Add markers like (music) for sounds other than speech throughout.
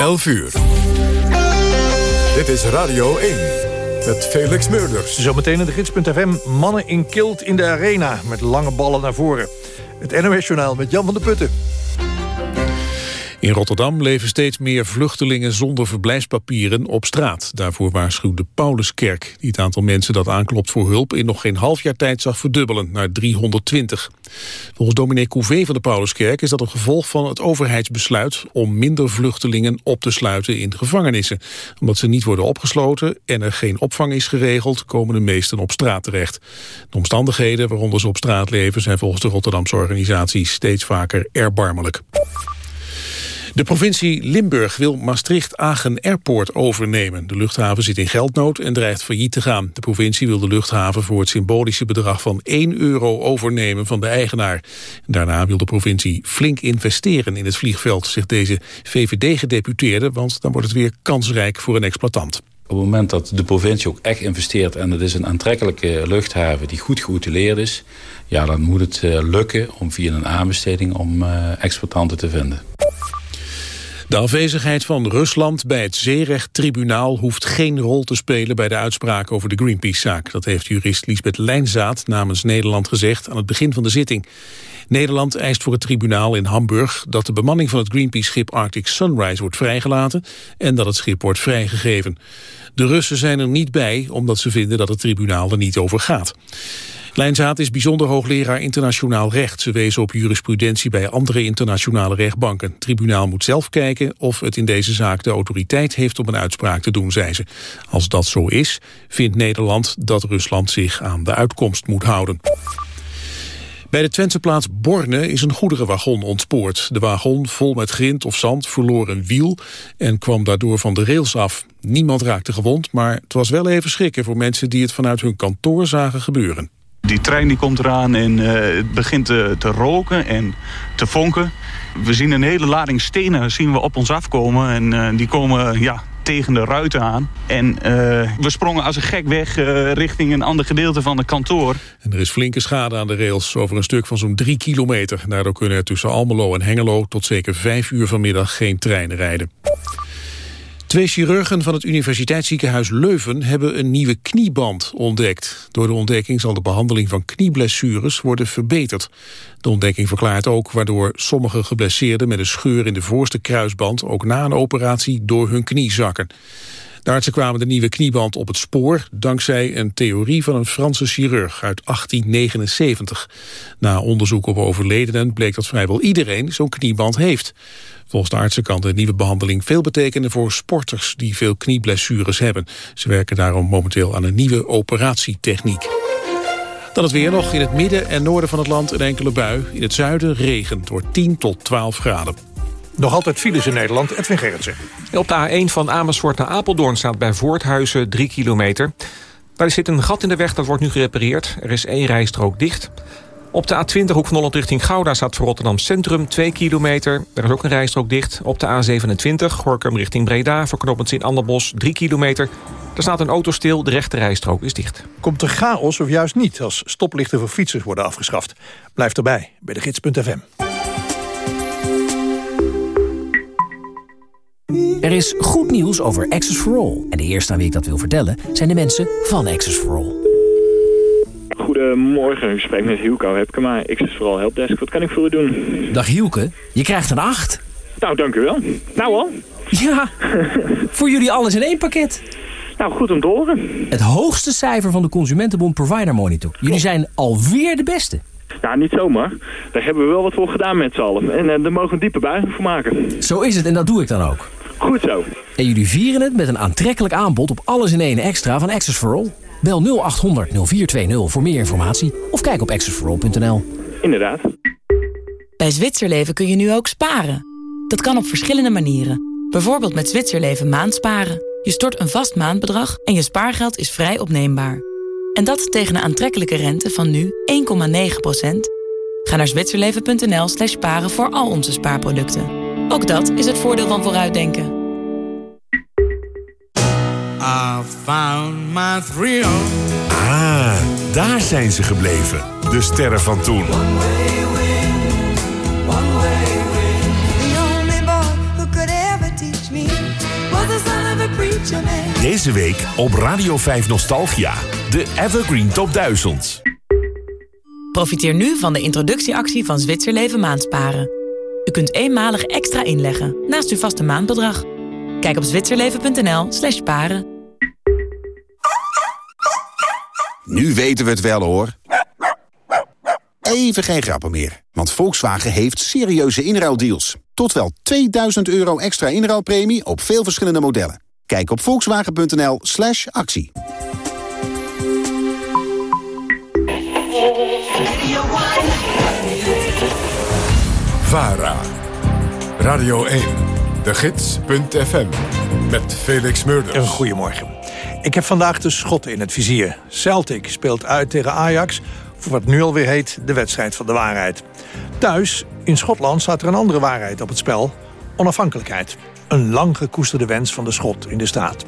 11 uur. Dit is Radio 1 met Felix Meurders. Zometeen in de gids.fm. Mannen in kilt in de arena met lange ballen naar voren. Het NOS-journaal met Jan van der Putten. In Rotterdam leven steeds meer vluchtelingen zonder verblijfspapieren op straat. Daarvoor waarschuwt de Pauluskerk, die het aantal mensen dat aanklopt voor hulp in nog geen half jaar tijd zag verdubbelen naar 320. Volgens dominee Couvé van de Pauluskerk is dat een gevolg van het overheidsbesluit om minder vluchtelingen op te sluiten in gevangenissen. Omdat ze niet worden opgesloten en er geen opvang is geregeld, komen de meesten op straat terecht. De omstandigheden waaronder ze op straat leven zijn volgens de Rotterdamse organisatie steeds vaker erbarmelijk. De provincie Limburg wil Maastricht-Agen Airport overnemen. De luchthaven zit in geldnood en dreigt failliet te gaan. De provincie wil de luchthaven voor het symbolische bedrag van 1 euro overnemen van de eigenaar. Daarna wil de provincie flink investeren in het vliegveld, zegt deze VVD-gedeputeerde, want dan wordt het weer kansrijk voor een exploitant. Op het moment dat de provincie ook echt investeert... en het is een aantrekkelijke luchthaven die goed geoutileerd is... ja, dan moet het eh, lukken om via een aanbesteding om uh, exploitanten te vinden. De afwezigheid van Rusland bij het zeerechttribunaal hoeft geen rol te spelen bij de uitspraak over de Greenpeace-zaak. Dat heeft jurist Lisbeth Lijnzaad namens Nederland gezegd aan het begin van de zitting. Nederland eist voor het tribunaal in Hamburg dat de bemanning van het Greenpeace-schip Arctic Sunrise wordt vrijgelaten en dat het schip wordt vrijgegeven. De Russen zijn er niet bij omdat ze vinden dat het tribunaal er niet over gaat. Lijnzaad is bijzonder hoogleraar internationaal recht. Ze wezen op jurisprudentie bij andere internationale rechtbanken. Het tribunaal moet zelf kijken of het in deze zaak de autoriteit heeft om een uitspraak te doen, zei ze. Als dat zo is, vindt Nederland dat Rusland zich aan de uitkomst moet houden. Bij de Twentse plaats Borne is een goederenwagon ontspoord. De wagon, vol met grind of zand, verloor een wiel en kwam daardoor van de rails af. Niemand raakte gewond, maar het was wel even schrikken voor mensen die het vanuit hun kantoor zagen gebeuren. Die trein die komt eraan en uh, het begint te, te, roken en te vonken. We zien een hele lading stenen zien we op ons afkomen. En uh, die komen ja, tegen de ruiten aan. En we sprongen als een gek weg richting een ander gedeelte van het kantoor. En er is flinke schade aan de rails over een stuk van zo'n drie kilometer. Daardoor kunnen er tussen Almelo en Hengelo tot zeker vijf uur vanmiddag geen treinen rijden. Twee chirurgen van het Universiteitsziekenhuis Leuven hebben een nieuwe knieband ontdekt. Door de ontdekking zal de behandeling van knieblessures worden verbeterd. De ontdekking verklaart ook waardoor sommige geblesseerden met een scheur in de voorste kruisband ook na een operatie door hun knie zakken. De artsen kwamen de nieuwe knieband op het spoor... dankzij een theorie van een Franse chirurg uit 1879. Na onderzoek op overledenen bleek dat vrijwel iedereen zo'n knieband heeft. Volgens de artsen kan de nieuwe behandeling veel betekenen voor sporters die veel knieblessures hebben. Ze werken daarom momenteel aan een nieuwe operatietechniek. Dan het weer nog. In het midden en noorden van het land een enkele bui. In het zuiden regent door 10 tot 12 graden. Nog altijd files in Nederland, Edwin Gerritsen. Op de A1 van Amersfoort naar Apeldoorn staat bij Voorthuizen 3 kilometer. Daar zit een gat in de weg, dat wordt nu gerepareerd. Er is één rijstrook dicht. Op de A20 Hoek van Holland richting Gouda staat voor Rotterdam Centrum 2 kilometer. Er is ook een rijstrook dicht. Op de A27 Gorkum richting Breda voor knooppunt in Anderbos 3 kilometer. Er staat een auto stil, de rechte rijstrook is dicht. Komt er chaos of juist niet als stoplichten voor fietsers worden afgeschaft? Blijf erbij bij de gids.fm. Er is goed nieuws over Access for All. En de eerste aan wie ik dat wil vertellen zijn de mensen van Access for All. Goedemorgen, ik spreek met Hielke Hepkema, Access for All Helpdesk. Wat kan ik voor u doen? Dag Hielke, je krijgt een 8. Nou, dank u wel. Nou al? Ja, (laughs) voor jullie alles in één pakket. Nou, goed om te horen. Het hoogste cijfer van de Consumentenbond Provider Monitor. Jullie zijn alweer de beste. Ja, niet zomaar. Daar hebben we wel wat voor gedaan met z'n allen. En uh, daar mogen we een diepe buiging voor maken. Zo is het en dat doe ik dan ook. Goed zo. En jullie vieren het met een aantrekkelijk aanbod op alles in één extra van Access for All. Bel 0800 0420 voor meer informatie of kijk op accessforall.nl. Inderdaad. Bij Zwitserleven kun je nu ook sparen. Dat kan op verschillende manieren. Bijvoorbeeld met Zwitserleven maandsparen. Je stort een vast maandbedrag en je spaargeld is vrij opneembaar. En dat tegen een aantrekkelijke rente van nu 1,9%. Ga naar zwitserleven.nl slash sparen voor al onze spaarproducten. Ook dat is het voordeel van vooruitdenken. I found my thrill. Ah, daar zijn ze gebleven. De sterren van toen. The only boy who could ever teach me Deze week op Radio 5 Nostalgia. De Evergreen Top 1000. Profiteer nu van de introductieactie van Zwitserleven Maandsparen. U kunt eenmalig extra inleggen naast uw vaste maandbedrag. Kijk op zwitserleven.nl slash paren. Nu weten we het wel hoor. Even geen grappen meer, want Volkswagen heeft serieuze inruildeals. Tot wel 2000 euro extra inruilpremie op veel verschillende modellen. Kijk op volkswagen.nl slash actie. VARA. Radio 1. De Gids.fm. Met Felix Murders. Een goedemorgen. Ik heb vandaag de schotten in het vizier. Celtic speelt uit tegen Ajax... voor wat nu alweer heet de wedstrijd van de waarheid. Thuis, in Schotland, staat er een andere waarheid op het spel. Onafhankelijkheid. Een lang gekoesterde wens van de Schot in de staat.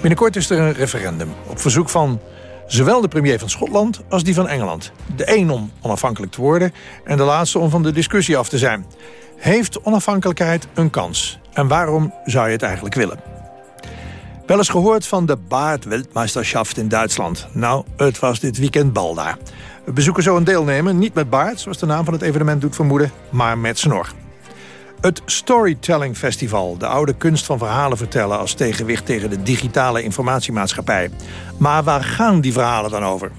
Binnenkort is er een referendum. Op verzoek van zowel de premier van Schotland als die van Engeland. De een om onafhankelijk te worden en de laatste om van de discussie af te zijn. Heeft onafhankelijkheid een kans? En waarom zou je het eigenlijk willen? Wel eens gehoord van de Baard-Weltmeisterschaft in Duitsland. Nou, het was dit weekend bal daar. We bezoeken zo een deelnemer, niet met baard, zoals de naam van het evenement doet vermoeden, maar met snor. Het Storytelling Festival, de oude kunst van verhalen vertellen... als tegenwicht tegen de digitale informatiemaatschappij. Maar waar gaan die verhalen dan over?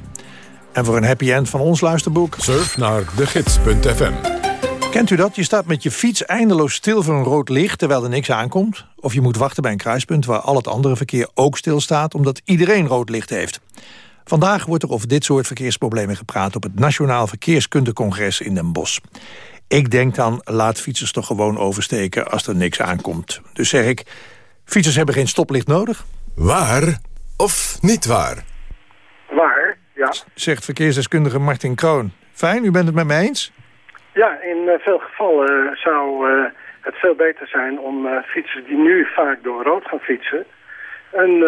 En voor een happy end van ons luisterboek... Surf naar degids.fm. Kent u dat? Je staat met je fiets eindeloos stil voor een rood licht... terwijl er niks aankomt. Of je moet wachten bij een kruispunt waar al het andere verkeer ook stilstaat... omdat iedereen rood licht heeft. Vandaag wordt er over dit soort verkeersproblemen gepraat... op het Nationaal Verkeerskundecongres in Den Bosch. Ik denk dan, laat fietsers toch gewoon oversteken als er niks aankomt. Dus zeg ik, fietsers hebben geen stoplicht nodig. Waar of niet waar? Waar, ja. Zegt verkeersdeskundige Martin Kroon. Fijn, u bent het met me eens? Ja, in uh, veel gevallen zou uh, het veel beter zijn om fietsers die nu vaak door rood gaan fietsen... een,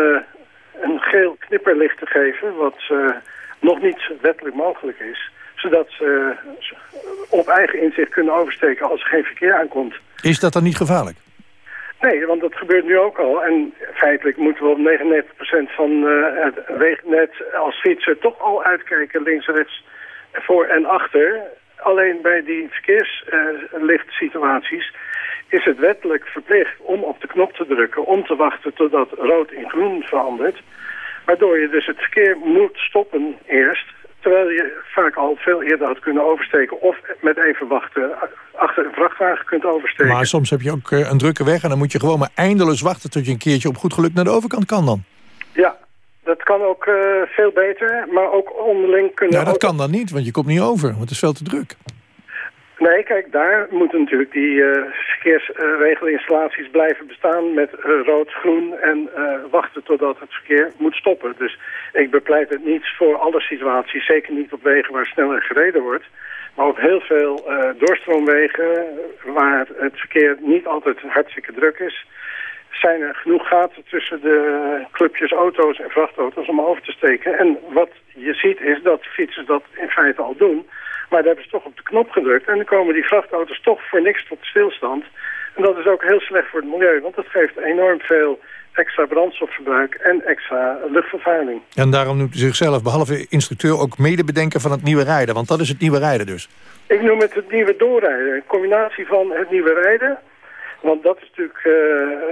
een geel knipperlicht te geven, wat nog niet wettelijk mogelijk is zodat ze op eigen inzicht kunnen oversteken als er geen verkeer aankomt. Is dat dan niet gevaarlijk? Nee, want dat gebeurt nu ook al. En feitelijk moeten we op 99% van uh, het wegennet als fietser toch al uitkijken links en rechts voor en achter. Alleen bij die verkeerslichtsituaties uh, is het wettelijk verplicht om op de knop te drukken, om te wachten totdat rood in groen verandert. Waardoor je dus het verkeer moet stoppen eerst Terwijl je vaak al veel eerder had kunnen oversteken... of met even wachten achter een vrachtwagen kunt oversteken. Maar soms heb je ook eh, een drukke weg... en dan moet je gewoon maar eindeloos wachten... tot je een keertje op goed geluk naar de overkant kan dan. Dat kan ook uh, veel beter, maar ook onderling kunnen... Ja, dat kan dan niet, want je komt niet over, want het is veel te druk. Nee, kijk, daar moeten natuurlijk die uh, verkeersregelinstallaties blijven bestaan met uh, rood, groen en uh, wachten totdat het verkeer moet stoppen. Dus ik bepleit het niet voor alle situaties, zeker niet op wegen waar sneller gereden wordt. Maar op heel veel doorstroomwegen waar het verkeer niet altijd hartstikke druk is, zijn er genoeg gaten tussen de clubjes auto's en vrachtauto's om over te steken. En wat je ziet is dat fietsers dat in feite al doen... Maar daar hebben ze toch op de knop gedrukt. En dan komen die vrachtauto's toch voor niks tot stilstand. En dat is ook heel slecht voor het milieu. Want dat geeft enorm veel extra brandstofverbruik en extra luchtvervuiling. En daarom noemt u zichzelf, behalve instructeur, ook medebedenker van het nieuwe rijden. Want dat is het nieuwe rijden dus. Ik noem het het nieuwe doorrijden. Een combinatie van het nieuwe rijden... Want dat is natuurlijk uh,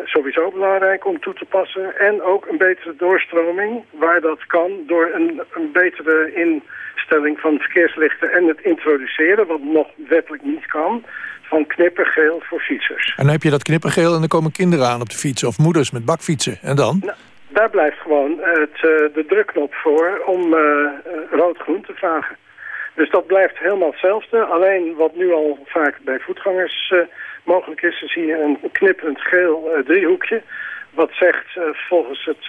sowieso belangrijk om toe te passen. En ook een betere doorstroming, waar dat kan, door een, een betere in stelling van verkeerslichten en het introduceren, wat nog wettelijk niet kan, van knippergeel voor fietsers. En dan heb je dat knippergeel en dan komen kinderen aan op de fiets of moeders met bakfietsen. En dan? Nou, daar blijft gewoon het, uh, de drukknop voor om uh, rood-groen te vragen. Dus dat blijft helemaal hetzelfde. Alleen wat nu al vaak bij voetgangers uh, mogelijk is, is hier een knipperend geel driehoekje. Wat zegt volgens het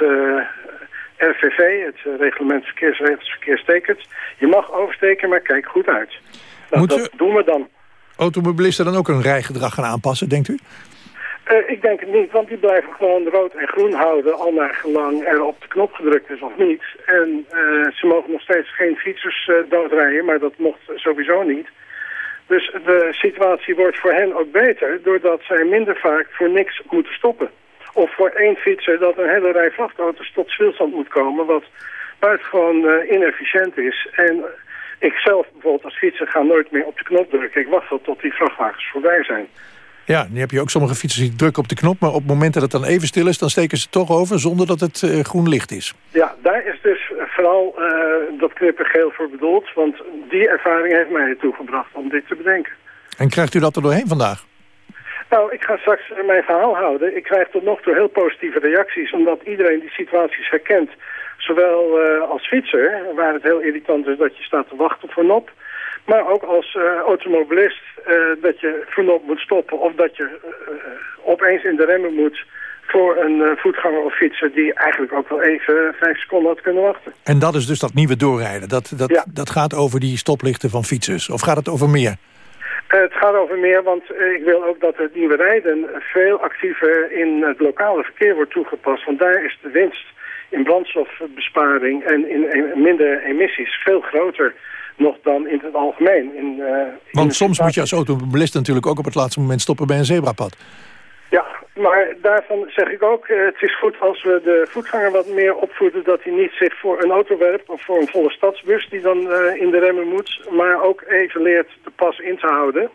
RVV, het eh, reglement verkeersregels verkeerstekens. Je mag oversteken, maar kijk goed uit. Nou, dat doen we dan. Automobilisten dan ook een rijgedrag gaan aanpassen, denkt u? Uh, ik denk het niet, want die blijven gewoon rood en groen houden... al naar gelang er op de knop gedrukt is of niet. En uh, ze mogen nog steeds geen fietsers uh, doodrijden, maar dat mocht sowieso niet. Dus de situatie wordt voor hen ook beter... doordat zij minder vaak voor niks moeten stoppen. Of voor één fietser dat een hele rij vrachtauto's tot stilstand moet komen... wat buitengewoon uh, inefficiënt is. En ik zelf bijvoorbeeld als fietser ga nooit meer op de knop drukken. Ik wacht wel tot die vrachtwagens voorbij zijn. Ja, nu heb je ook sommige fietsers die drukken op de knop... maar op het moment dat het dan even stil is, dan steken ze toch over... zonder dat het uh, groen licht is. Ja, daar is dus vooral uh, dat knippergeel voor bedoeld. Want die ervaring heeft mij ertoe gebracht om dit te bedenken. En krijgt u dat er doorheen vandaag? Nou, ik ga straks mijn verhaal houden. Ik krijg tot nog toe heel positieve reacties... omdat iedereen die situaties herkent. Zowel uh, als fietser, waar het heel irritant is dat je staat te wachten voor nop... maar ook als uh, automobilist uh, dat je voor nop moet stoppen... of dat je opeens in de remmen moet voor een voetganger of fietser... die eigenlijk ook wel even vijf seconden had kunnen wachten. En dat is dus dat nieuwe doorrijden. Dat, dat, Ja. dat gaat over die stoplichten van fietsers. Of gaat het over meer? Uh, het gaat over meer, want uh, ik wil ook dat het nieuwe rijden veel actiever in het lokale verkeer wordt toegepast. Want daar is de winst in brandstofbesparing en in, in minder emissies veel groter nog dan in het algemeen. In, uh, Want soms moet je als automobilist natuurlijk ook op het laatste moment stoppen bij een zebrapad. Ja, maar daarvan zeg ik ook, uh, het is goed als we de voetganger wat meer opvoeden... dat hij niet zich voor een auto werpt of voor een volle stadsbus die dan uh, in de remmen moet... maar ook even leert de pas in te houden.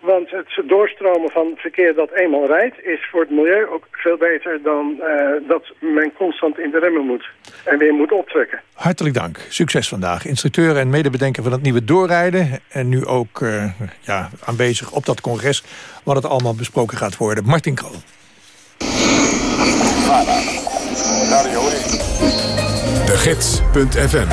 Want het doorstromen van verkeer dat eenmaal rijdt... is voor het milieu ook veel beter dan uh, dat men constant in de remmen moet. En weer moet optrekken. Hartelijk dank. Succes vandaag. Instructeur en medebedenker van het nieuwe doorrijden. En nu ook uh, ja, aanwezig op dat congres... waar het allemaal besproken gaat worden. Martin Krol. De Gids.fm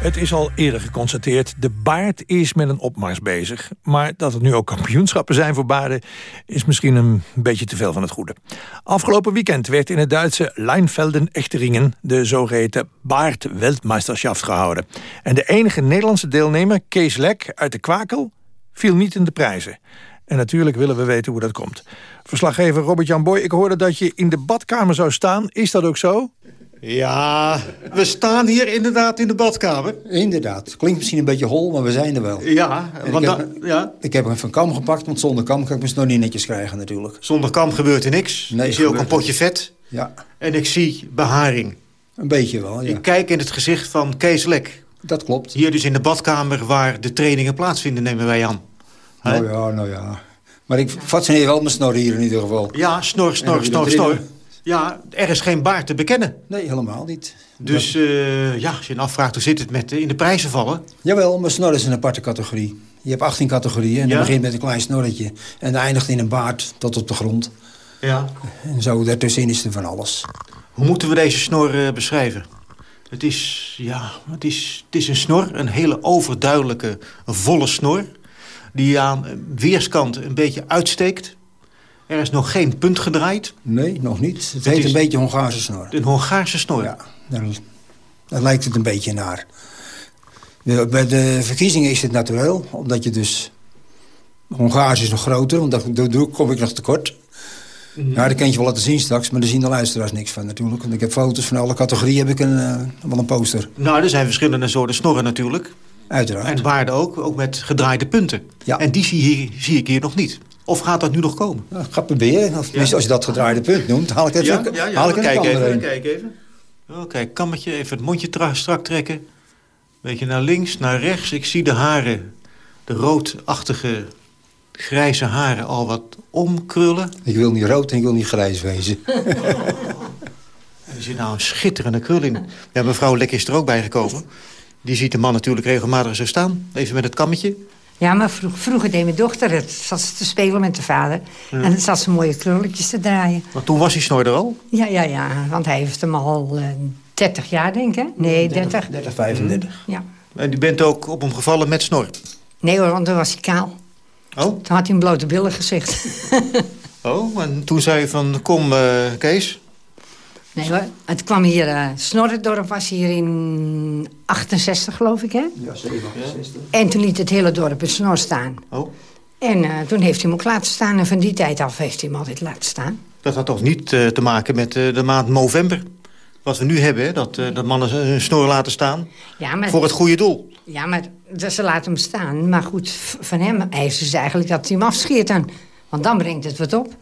het is al eerder geconstateerd, de baard is met een opmars bezig. Maar dat het nu ook kampioenschappen zijn voor baarden... is misschien een beetje te veel van het goede. Afgelopen weekend werd in het Duitse Leinfelden-Echteringen... de zogeheten Baard-Weltmeisterschaft gehouden. En de enige Nederlandse deelnemer, Kees Lek uit de Kwakel... viel niet in de prijzen. En natuurlijk willen we weten hoe dat komt. Verslaggever Robert-Jan Boy, ik hoorde dat je in de badkamer zou staan. Is dat ook zo? Ja, we staan hier inderdaad in de badkamer. Inderdaad. Klinkt misschien een beetje hol, maar we zijn er wel. Ja, want ik, heb, ja. ik heb hem van kam gepakt, want zonder kam kan ik me nog niet netjes krijgen natuurlijk. Zonder kam gebeurt er niks. Nee, ik zie ook een potje vet. Ja. En ik zie beharing. Een beetje wel, ja. Ik kijk in het gezicht van Kees Lek. Dat klopt. Hier dus in de badkamer waar de trainingen plaatsvinden, nemen wij aan. Nou ja, nou ja. Maar ik fascineer wel mijn snor hier in ieder geval. Ja, snor, snor, snor, snor. Ja, er is geen baard te bekennen. Nee, helemaal niet. Dus uh, ja, als je je afvraagt hoe zit het met uh, in de prijzen vallen... Jawel, maar snor is een aparte categorie. Je hebt 18 categorieën en ja? dan begint met een klein snorretje. En eindigt in een baard tot op de grond. Ja. En zo daartussenin is er van alles. Hoe moeten we deze snor uh, beschrijven? Het is, ja, het is, het is een snor, een hele overduidelijke, volle snor... die aan weerskant een beetje uitsteekt... Er is nog geen punt gedraaid? Nee, nog niet. Het, het heet een beetje Hongaarse snor. Een Hongaarse snor? Ja, daar, daar, lijkt het een beetje naar. Bij de verkiezingen is het natuurlijk, omdat je dus... Hongaars is nog groter, want daardoor kom ik nog tekort. Mm -hmm. Nou, dat kan je wel laten zien straks, maar daar zien de luisteraars niks van natuurlijk. Want ik heb foto's van alle categorieën, heb ik een, uh, wel een poster. Nou, er zijn verschillende soorten snorren natuurlijk. Uiteraard. En waarden ook, ook met gedraaide punten. Ja. En die zie, hier, zie ik hier nog niet. Of gaat dat nu nog komen? Nou, ga proberen. Of ja. als je dat gedraaide punt noemt, haal ik het ja, even, ja, ja, haal ik een kijk even. Kijk even. Oh, kijk, kammetje, even het mondje strak trekken. Beetje naar links, naar rechts. Ik zie de haren, de roodachtige grijze haren al wat omkrullen. Ik wil niet rood en ik wil niet grijs wezen. (laughs) er zit nou een schitterende krul in. Ja, mevrouw Lek is er ook bij gekomen. Die ziet de man natuurlijk regelmatig zo staan. Even met het kammetje. Ja, maar vroeg, vroeger deed mijn dochter het. Zat ze te spelen met de vader. Ja. En dan zat ze mooie krulletjes te draaien. Want toen was die snor er al? Ja, ja, ja. Want hij heeft hem al uh, 30 jaar, denk ik. Nee, 30. 30, 35. Ja. En u bent ook op hem gevallen met snor? Nee hoor, want toen was hij kaal. Oh? Toen had hij een blote billen gezicht. oh, en toen zei je van, kom uh, Kees... Nee hoor, het kwam hier, uh, Snorrendorp was hier in 68 geloof ik hè? Ja, 67. En toen liet het hele dorp het snor staan. Oh. En uh, toen heeft hij hem ook laten staan en van die tijd af heeft hij hem altijd laten staan. Dat had toch niet uh, te maken met de maand november? Wat we nu hebben, hè? Dat, dat mannen hun snor laten staan ja, maar, voor het goede doel. Ja, maar ze laten hem staan. Maar goed, van hem eisen ze eigenlijk dat hij hem afscheert dan. Want dan brengt het wat op.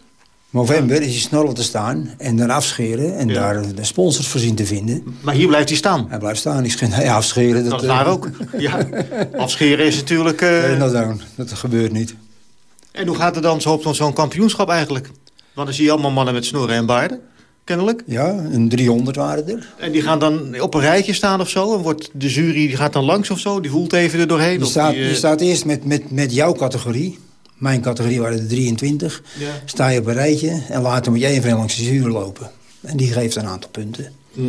November is hij snel te staan en dan afscheren... en daar de sponsors voor zien te vinden. Maar hier blijft hij staan? Hij blijft staan. Ik (laughs) ja, afscheren... Dat, daar eh, ook. (laughs) Ja. Afscheren is natuurlijk... eh, nee, dat, dat, dat gebeurt niet. En hoe gaat het dan zo op zo'n kampioenschap eigenlijk? Want dan zie je allemaal mannen met snorren en baarden, kennelijk. Ja, een 300 waren er. En die gaan dan op een rijtje staan of zo? En wordt de jury die gaat dan langs of zo? Die voelt even er doorheen? Je staat, die, eh, je staat eerst met, met, met jouw categorie. Mijn categorie waren er 23. Ja. Sta je op een rijtje en later moet je één van langs de jury lopen. En die geeft een aantal punten. Mhm.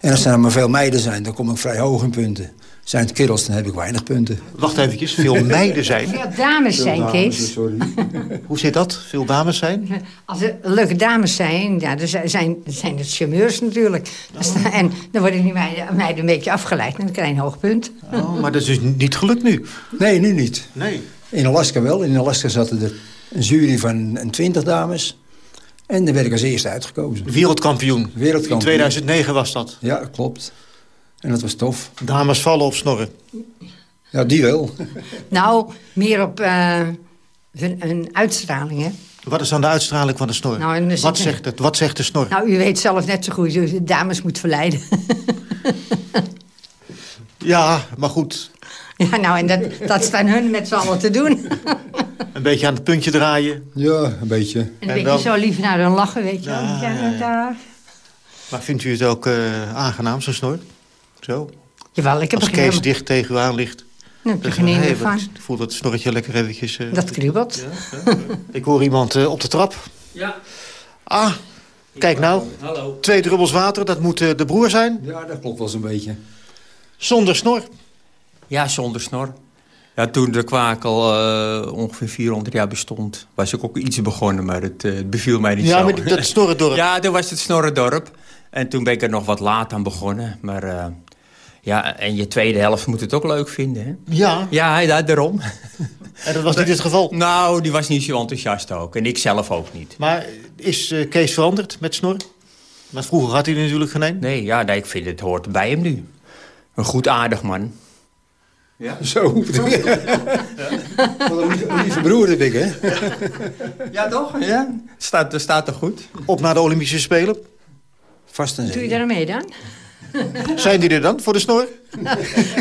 En als er dan maar veel meiden zijn, dan kom ik vrij hoog in punten. Zijn het kerels, dan heb ik weinig punten. Wacht eventjes, veel (laughs) meiden zijn. Veel dames Veel zijn, dames, Kees. Sorry. (laughs) Hoe zit dat? Veel dames zijn? Als er leuke dames zijn, ja, dan zijn, zijn, het charmeurs natuurlijk. Dan- (laughs) En dan worden die meiden, meiden een beetje afgeleid en dan krijg je een hoog punt. Oh, maar dat is dus niet gelukt nu? Nee, nu niet. Nee. In Alaska wel. In Alaska zaten er een jury van een 20 dames. En daar werd ik als eerste uitgekozen. Wereldkampioen. Wereldkampioen. In 2009 was dat. Ja, klopt. En dat was tof. Dames vallen op snorren. Ja, die wel. Nou, meer op eh, een, een uitstraling, hè. Wat is dan de uitstraling van de snor? Nou, wat, zegt het, wat zegt de snor? Nou, u weet zelf net zo goed, de dames moet verleiden. Ja, maar goed. Ja, nou, en dat, dat staan hun met z'n allen te doen. Een beetje aan het puntje draaien. Ja, een beetje. En een En beetje dan- zo lief naar hun lachen, weet je wel. Ja, Ja, ja, ja. daar. Maar vindt u het ook eh, aangenaam, zo'n snor? Zo? Jawel, ik heb Als er Kees dicht tegen u aan ligt. Dan heb je geen van. Ik voel dat snorretje lekker eventjes... eh, Dat kriebelt. Ik hoor iemand eh, op de trap. Ja. Ah, kijk nou. Hallo. Twee druppels water, dat moet de broer zijn. Ja, dat klopt wel zo'n beetje. Zonder snor. Ja, zonder snor. Ja, toen de kwakel eh, ongeveer 400 jaar bestond, was ik ook iets begonnen, maar het, eh, het beviel mij niet Ja, zo. maar die- dat Snorredorp. (laughs) ja, toen was het Snorredorp. En toen ben ik er nog wat laat aan begonnen. Maar eh, ja, en je tweede helft moet het ook leuk vinden, hè? Ja. Ja, ja, daarom. En dat was niet het geval? (laughs) Nou, die was niet zo enthousiast ook. En ik zelf ook niet. Maar is eh, Kees veranderd met snor? Maar vroeger had hij er natuurlijk geen een. Nee, ja, nee, ik vind het hoort bij hem nu. Een goed aardig man. Ja, (laughs) zo. Wat een lieve- een lieve broer heb ik, hè? Ja, toch? Ja. Staat, staat er goed. Op naar de Olympische Spelen. Vast en Doe je zeker. daar mee dan? Zijn die er dan voor de snor? (laughs)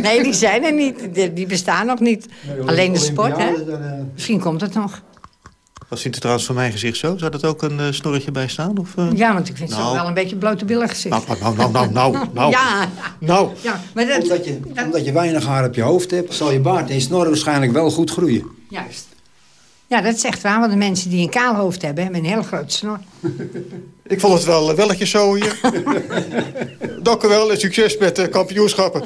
Nee, die zijn er niet. Die, die bestaan nog niet. Alleen de sport, hè? Eh, Misschien komt het nog. Wat vindt u trouwens van mijn gezicht zo? Zou dat ook een eh, snorretje bij staan? Of, eh? Ja, want ik vind het Nou. zo wel een beetje blote billen gezicht. Nou, nou, nou, nou, nou, (laughs) nou. Ja, Nou, ja, maar dat... Omdat je, omdat je weinig haar op je hoofd hebt, zal je baard en snor waarschijnlijk wel goed groeien. Juist. Ja, dat is echt waar, want de mensen die een kaal hoofd hebben... hebben een heel groot snor. (laughs) ik vond het wel eh, welletjes zo hier. (laughs) Dank u wel en succes met de kampioenschappen.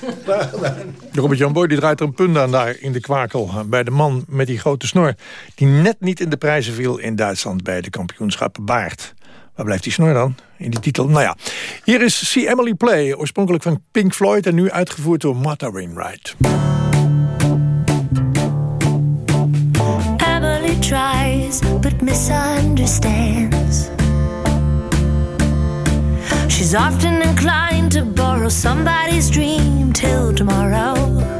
(laughs) Robert-Jan Boy die draait er een punt aan daar in de kwakel... bij de man met die grote snor... die net niet in de prijzen viel in Duitsland bij de kampioenschappen Baard. Waar blijft die snor dan? In die titel? Nou ja, hier is See Emily Play, oorspronkelijk van Pink Floyd... en nu uitgevoerd door Martha Wainwright. Tries but. She's often inclined to borrow somebody's dream till tomorrow.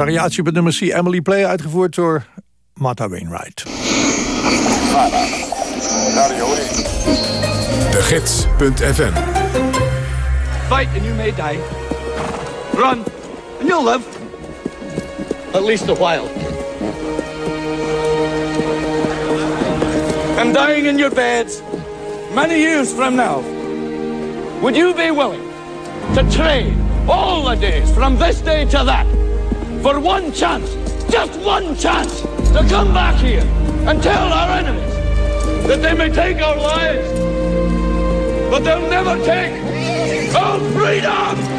Variatie op het nummer C, Emily Play, uitgevoerd door Martha Wainwright. De Gids.fm Fight and you may die. Run and you'll live. At least a while. And dying in your beds many years from now, would you be willing to trade all the days from this day to that for one chance, just one chance, to come back here and tell our enemies that they may take our lives, but they'll never take our freedom!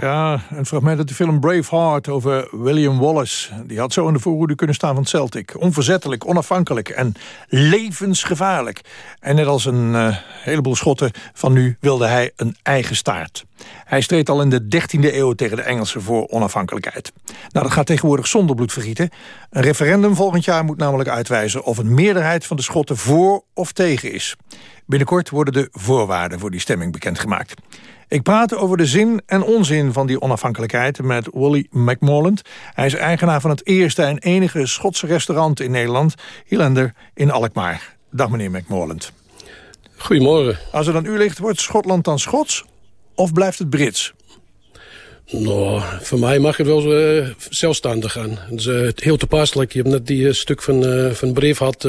Ja, een fragment uit de film Braveheart over William Wallace. Die had zo in de voorhoede kunnen staan van Celtic. Onverzettelijk, onafhankelijk en levensgevaarlijk. En net als een eh, heleboel Schotten van nu wilde hij een eigen staart. Hij streed al in de 13e eeuw tegen de Engelsen voor onafhankelijkheid. Nou, dat gaat tegenwoordig zonder bloed vergieten. Een referendum volgend jaar moet namelijk uitwijzen... of een meerderheid van de Schotten voor of tegen is. Binnenkort worden de voorwaarden voor die stemming bekendgemaakt. Ik praat over de zin en onzin van die onafhankelijkheid met Wally McMorland. Hij is eigenaar van het eerste en enige Schotse restaurant in Nederland, Hielander in Alkmaar. Dag meneer McMorland. Goedemorgen. Als het aan u ligt, wordt Schotland dan Schots of blijft het Brits? Nou, voor mij mag het wel uh, zelfstandig gaan. Het is uh, heel toepasselijk. Je hebt net die uh, stuk van, van Braveheart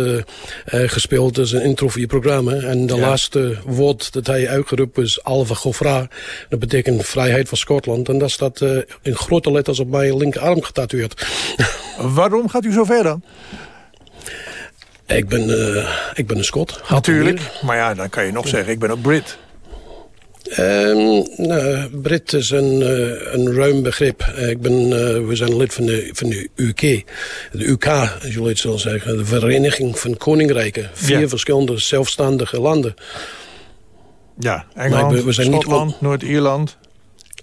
gespeeld. Dat is een intro voor je programma. En de ja. laatste woord dat hij uitgeroepen is Alva Gofra. Dat betekent vrijheid van Schotland. En dat staat in grote letters op mijn linkerarm getatoeëerd. (laughs) Waarom gaat u zo ver dan? Ik ben, ik ben een Schot. Natuurlijk, maar ja, dan kan je nog zeggen, ik ben ook Brit. Um, nou, Brit is een, uh, een ruim begrip. Uh, ik ben, uh, we zijn lid van de, van de UK. De UK, als je het zo zeggen. De Vereniging van Koninkrijken. Vier ja. verschillende zelfstandige landen. Ja, Engeland, we, we zijn Schotland, Noord-Ierland.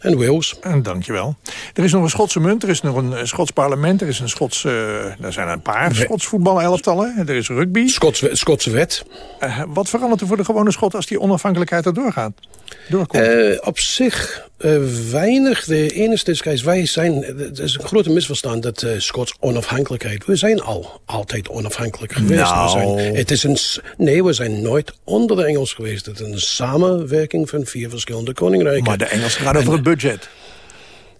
En Wales. En dankjewel. Er is nog een Schotse munt, er is nog een Schots parlement... er is een Schots, uh, er zijn een paar Schots voetbalelftallen. Er is rugby. Schots, Schotse wet. Uh, wat verandert er voor de gewone Schot als die onafhankelijkheid er doorgaat? Doorkomt? Op zich weinig. De enige is, wij zijn... Het is een grote misverstand dat Schots onafhankelijkheid... We zijn al altijd onafhankelijk geweest. Nou. We zijn, het is een, nee, we zijn nooit onder de Engels geweest. Het is een samenwerking van vier verschillende koninkrijken. Maar de Engelsen gaan over het budget.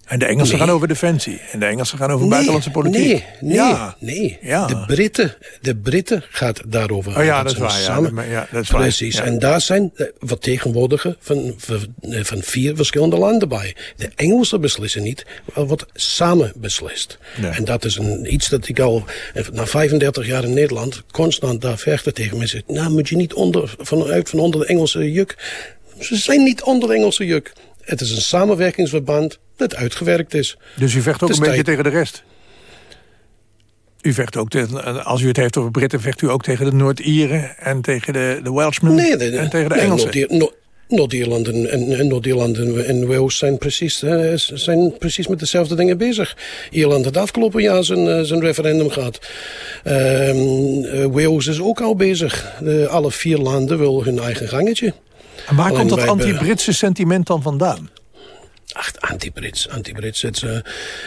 En de Engelsen Nee. gaan over defensie. En de Engelsen gaan over Nee, buitenlandse politiek. Nee, nee, Ja. nee. Ja. De, Britten, de Britten gaat daarover. Oh ja, dat is waar, samen- ja, dat is waar, Precies. En daar zijn de vertegenwoordigers van, van, van vier verschillende landen bij. De Engelsen beslissen niet, maar wordt samen beslist. En dat is een, iets dat ik al eh, na 35 jaar in Nederland constant daar vechten tegen mensen. Nou, moet je niet onder, vanuit van onder de Engelse juk. Ze zijn niet onder de Engelse juk. Het is een samenwerkingsverband dat uitgewerkt is. Dus u vecht ook een beetje tegen de rest? U vecht ook tegen, als u het heeft over Britten, vecht u ook tegen de Noord-Ieren en tegen de, de Welshmen Nee, en tegen de Engelsen. Noord-Ier- No- Noord-Ierland en, Noord-Ierland en, en Wales zijn precies, zijn precies met dezelfde dingen bezig. Ierland had afgelopen jaar zijn, eh, zijn referendum gehad. Eh, Wales is ook al bezig. De, alle vier landen willen hun eigen gangetje. En waar Alleen komt dat anti-Britse sentiment dan vandaan? Ach, anti-Brits, anti-Brits. Eh,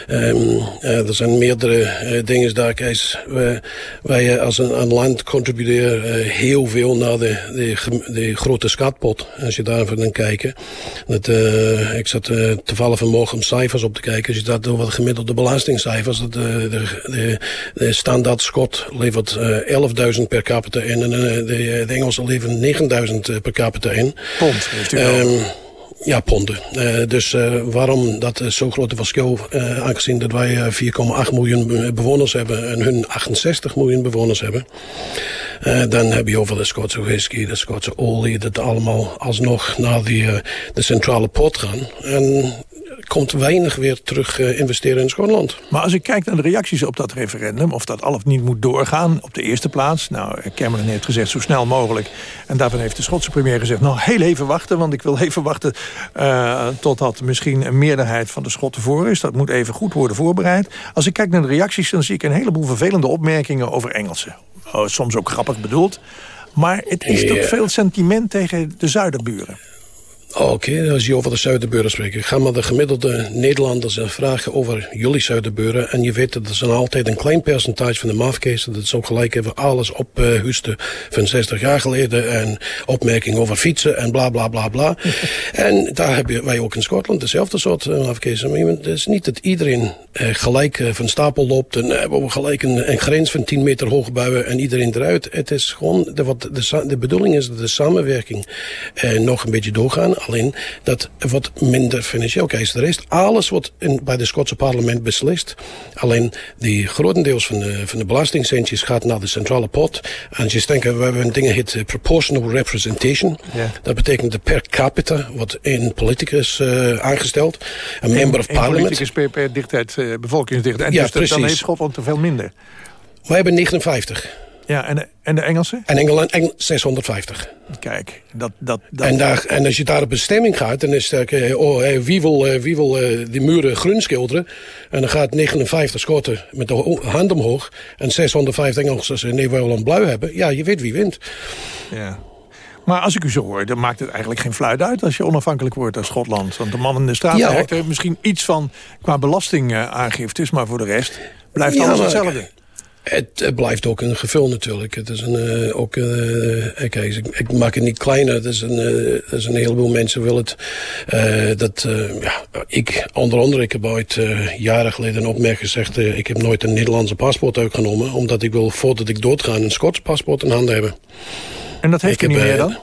ehm, eh, er zijn meerdere eh, dingen daar. Kijk, wij, wij als een, een land contributeren eh, heel veel naar de, de, de grote skatpot. Als je daarvan kijken. Dat, eh, ik zat toevallig vanmorgen om cijfers op te kijken. Als je dat over de gemiddelde belastingcijfers. Dat, de, de, de standaard Schot levert eh 11.000 per capita in. En de, de Engelsen leveren 9.000 per capita in. Pond heeft u wel. Ehm, ja, ponden. Eh, dus eh, waarom dat uh, zo'n grote verschil, eh, aangezien dat wij eh, 4,8 miljoen be- bewoners hebben en hun 68 miljoen bewoners hebben. Eh, dan heb je over de Schotse whisky, de Schotse olie, dat allemaal alsnog naar die, eh, de centrale pot gaan. En komt weinig weer terug eh, investeren in Schotland. Maar als ik kijk naar de reacties op dat referendum... of dat al of niet moet doorgaan, op de eerste plaats... nou, Cameron heeft gezegd zo snel mogelijk. En daarvan heeft de Schotse premier gezegd... nou, heel even wachten, want ik wil even wachten... Uh, totdat misschien een meerderheid van de Schotten voor is. Dat moet even goed worden voorbereid. Als ik kijk naar de reacties, dan zie ik een heleboel vervelende opmerkingen over Engelsen. Oh, soms ook grappig bedoeld. Maar het is toch veel sentiment tegen de zuiderburen? Oké, als je over de zuiderburen spreekt. Ga maar de gemiddelde Nederlanders eh, vragen over jullie zuiderburen. En je weet dat er zijn altijd een klein percentage van de mafkezen. Dat is ook gelijk even alles ophusten van 60 jaar geleden. En opmerkingen over fietsen en bla bla bla bla. (laughs) en daar hebben wij ook in Schotland dezelfde soort uh, mafkezen. Maar het is niet dat iedereen eh, gelijk eh, van stapel loopt. En hebben we gelijk een, een grens van 10 meter hoog bouwen en iedereen eruit. Het is gewoon, de, wat de, de bedoeling is dat de samenwerking eh, nog een beetje doorgaan. Alleen dat wat minder financieel kijkt. De rest, alles wat in, bij de Schotse parlement beslist. Alleen die grotendeels van de, van de belastingcentjes gaat naar de centrale pot. En je denkt, we hebben een ding heet eh, proportional representation. Ja. Dat betekent de per capita wordt één politicus eh, aangesteld. Een member of parliament. politicus per, per dichtheid, eh, bevolkingsdichtheid. En Ja, dus dat- dan precies. heeft Schotland er veel minder. Wij hebben 59. Ja, en de, en de Engelsen? En Engeland Engel 650. Kijk, dat... dat, dat En, daar, en als je daar op bestemming gaat, dan is het, eh, oh, hey, wie wil, eh, wie wil eh, die muren groen schilderen? En dan gaat 59 schotten met de hand omhoog. En 650 Engelsers, eh, nee, we willen blauw hebben. Ja, je weet wie wint. Ja. Maar als ik u zo hoor, dan maakt het eigenlijk geen fluit uit... als je onafhankelijk wordt als Schotland. Want de man in de straat Ja, krijgt er misschien iets van... qua belastingaangiftes, maar voor de rest blijft Ja, alles maar- hetzelfde. Het, het blijft ook een gevul natuurlijk. Het is een, eh, ook, kijk, ik, ik maak het niet kleiner. Het is een, het is een heleboel mensen willen het. dat, ja, ik, onder andere, ik heb ooit jaren geleden een opmerking gezegd... ik heb nooit een Nederlandse paspoort uitgenomen... omdat ik wil, voordat ik doodga, een Schots paspoort in handen hebben. En dat heeft Ik u niet heb, meer dan?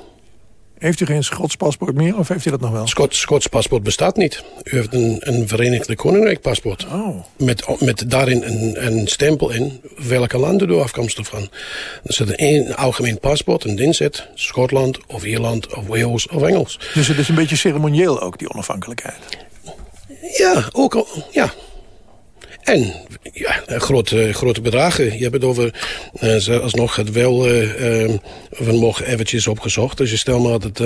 Heeft u geen Schots paspoort meer of heeft u dat nog wel? Schots, Schots paspoort bestaat niet. U heeft een, een Verenigde Koninkrijk paspoort. Oh. Met, met daarin een, een stempel in welke landen u afkomstig van. Er zit een algemeen paspoort en in zit Schotland of Ierland of Wales of Engels. Dus het is een beetje ceremonieel ook, die onafhankelijkheid. Ja, ook al, ja. En ja, grote, grote bedragen. Je hebt het over, uh, alsnog het wel, uh, uh, mogen eventjes opgezocht. Dus je stel maar dat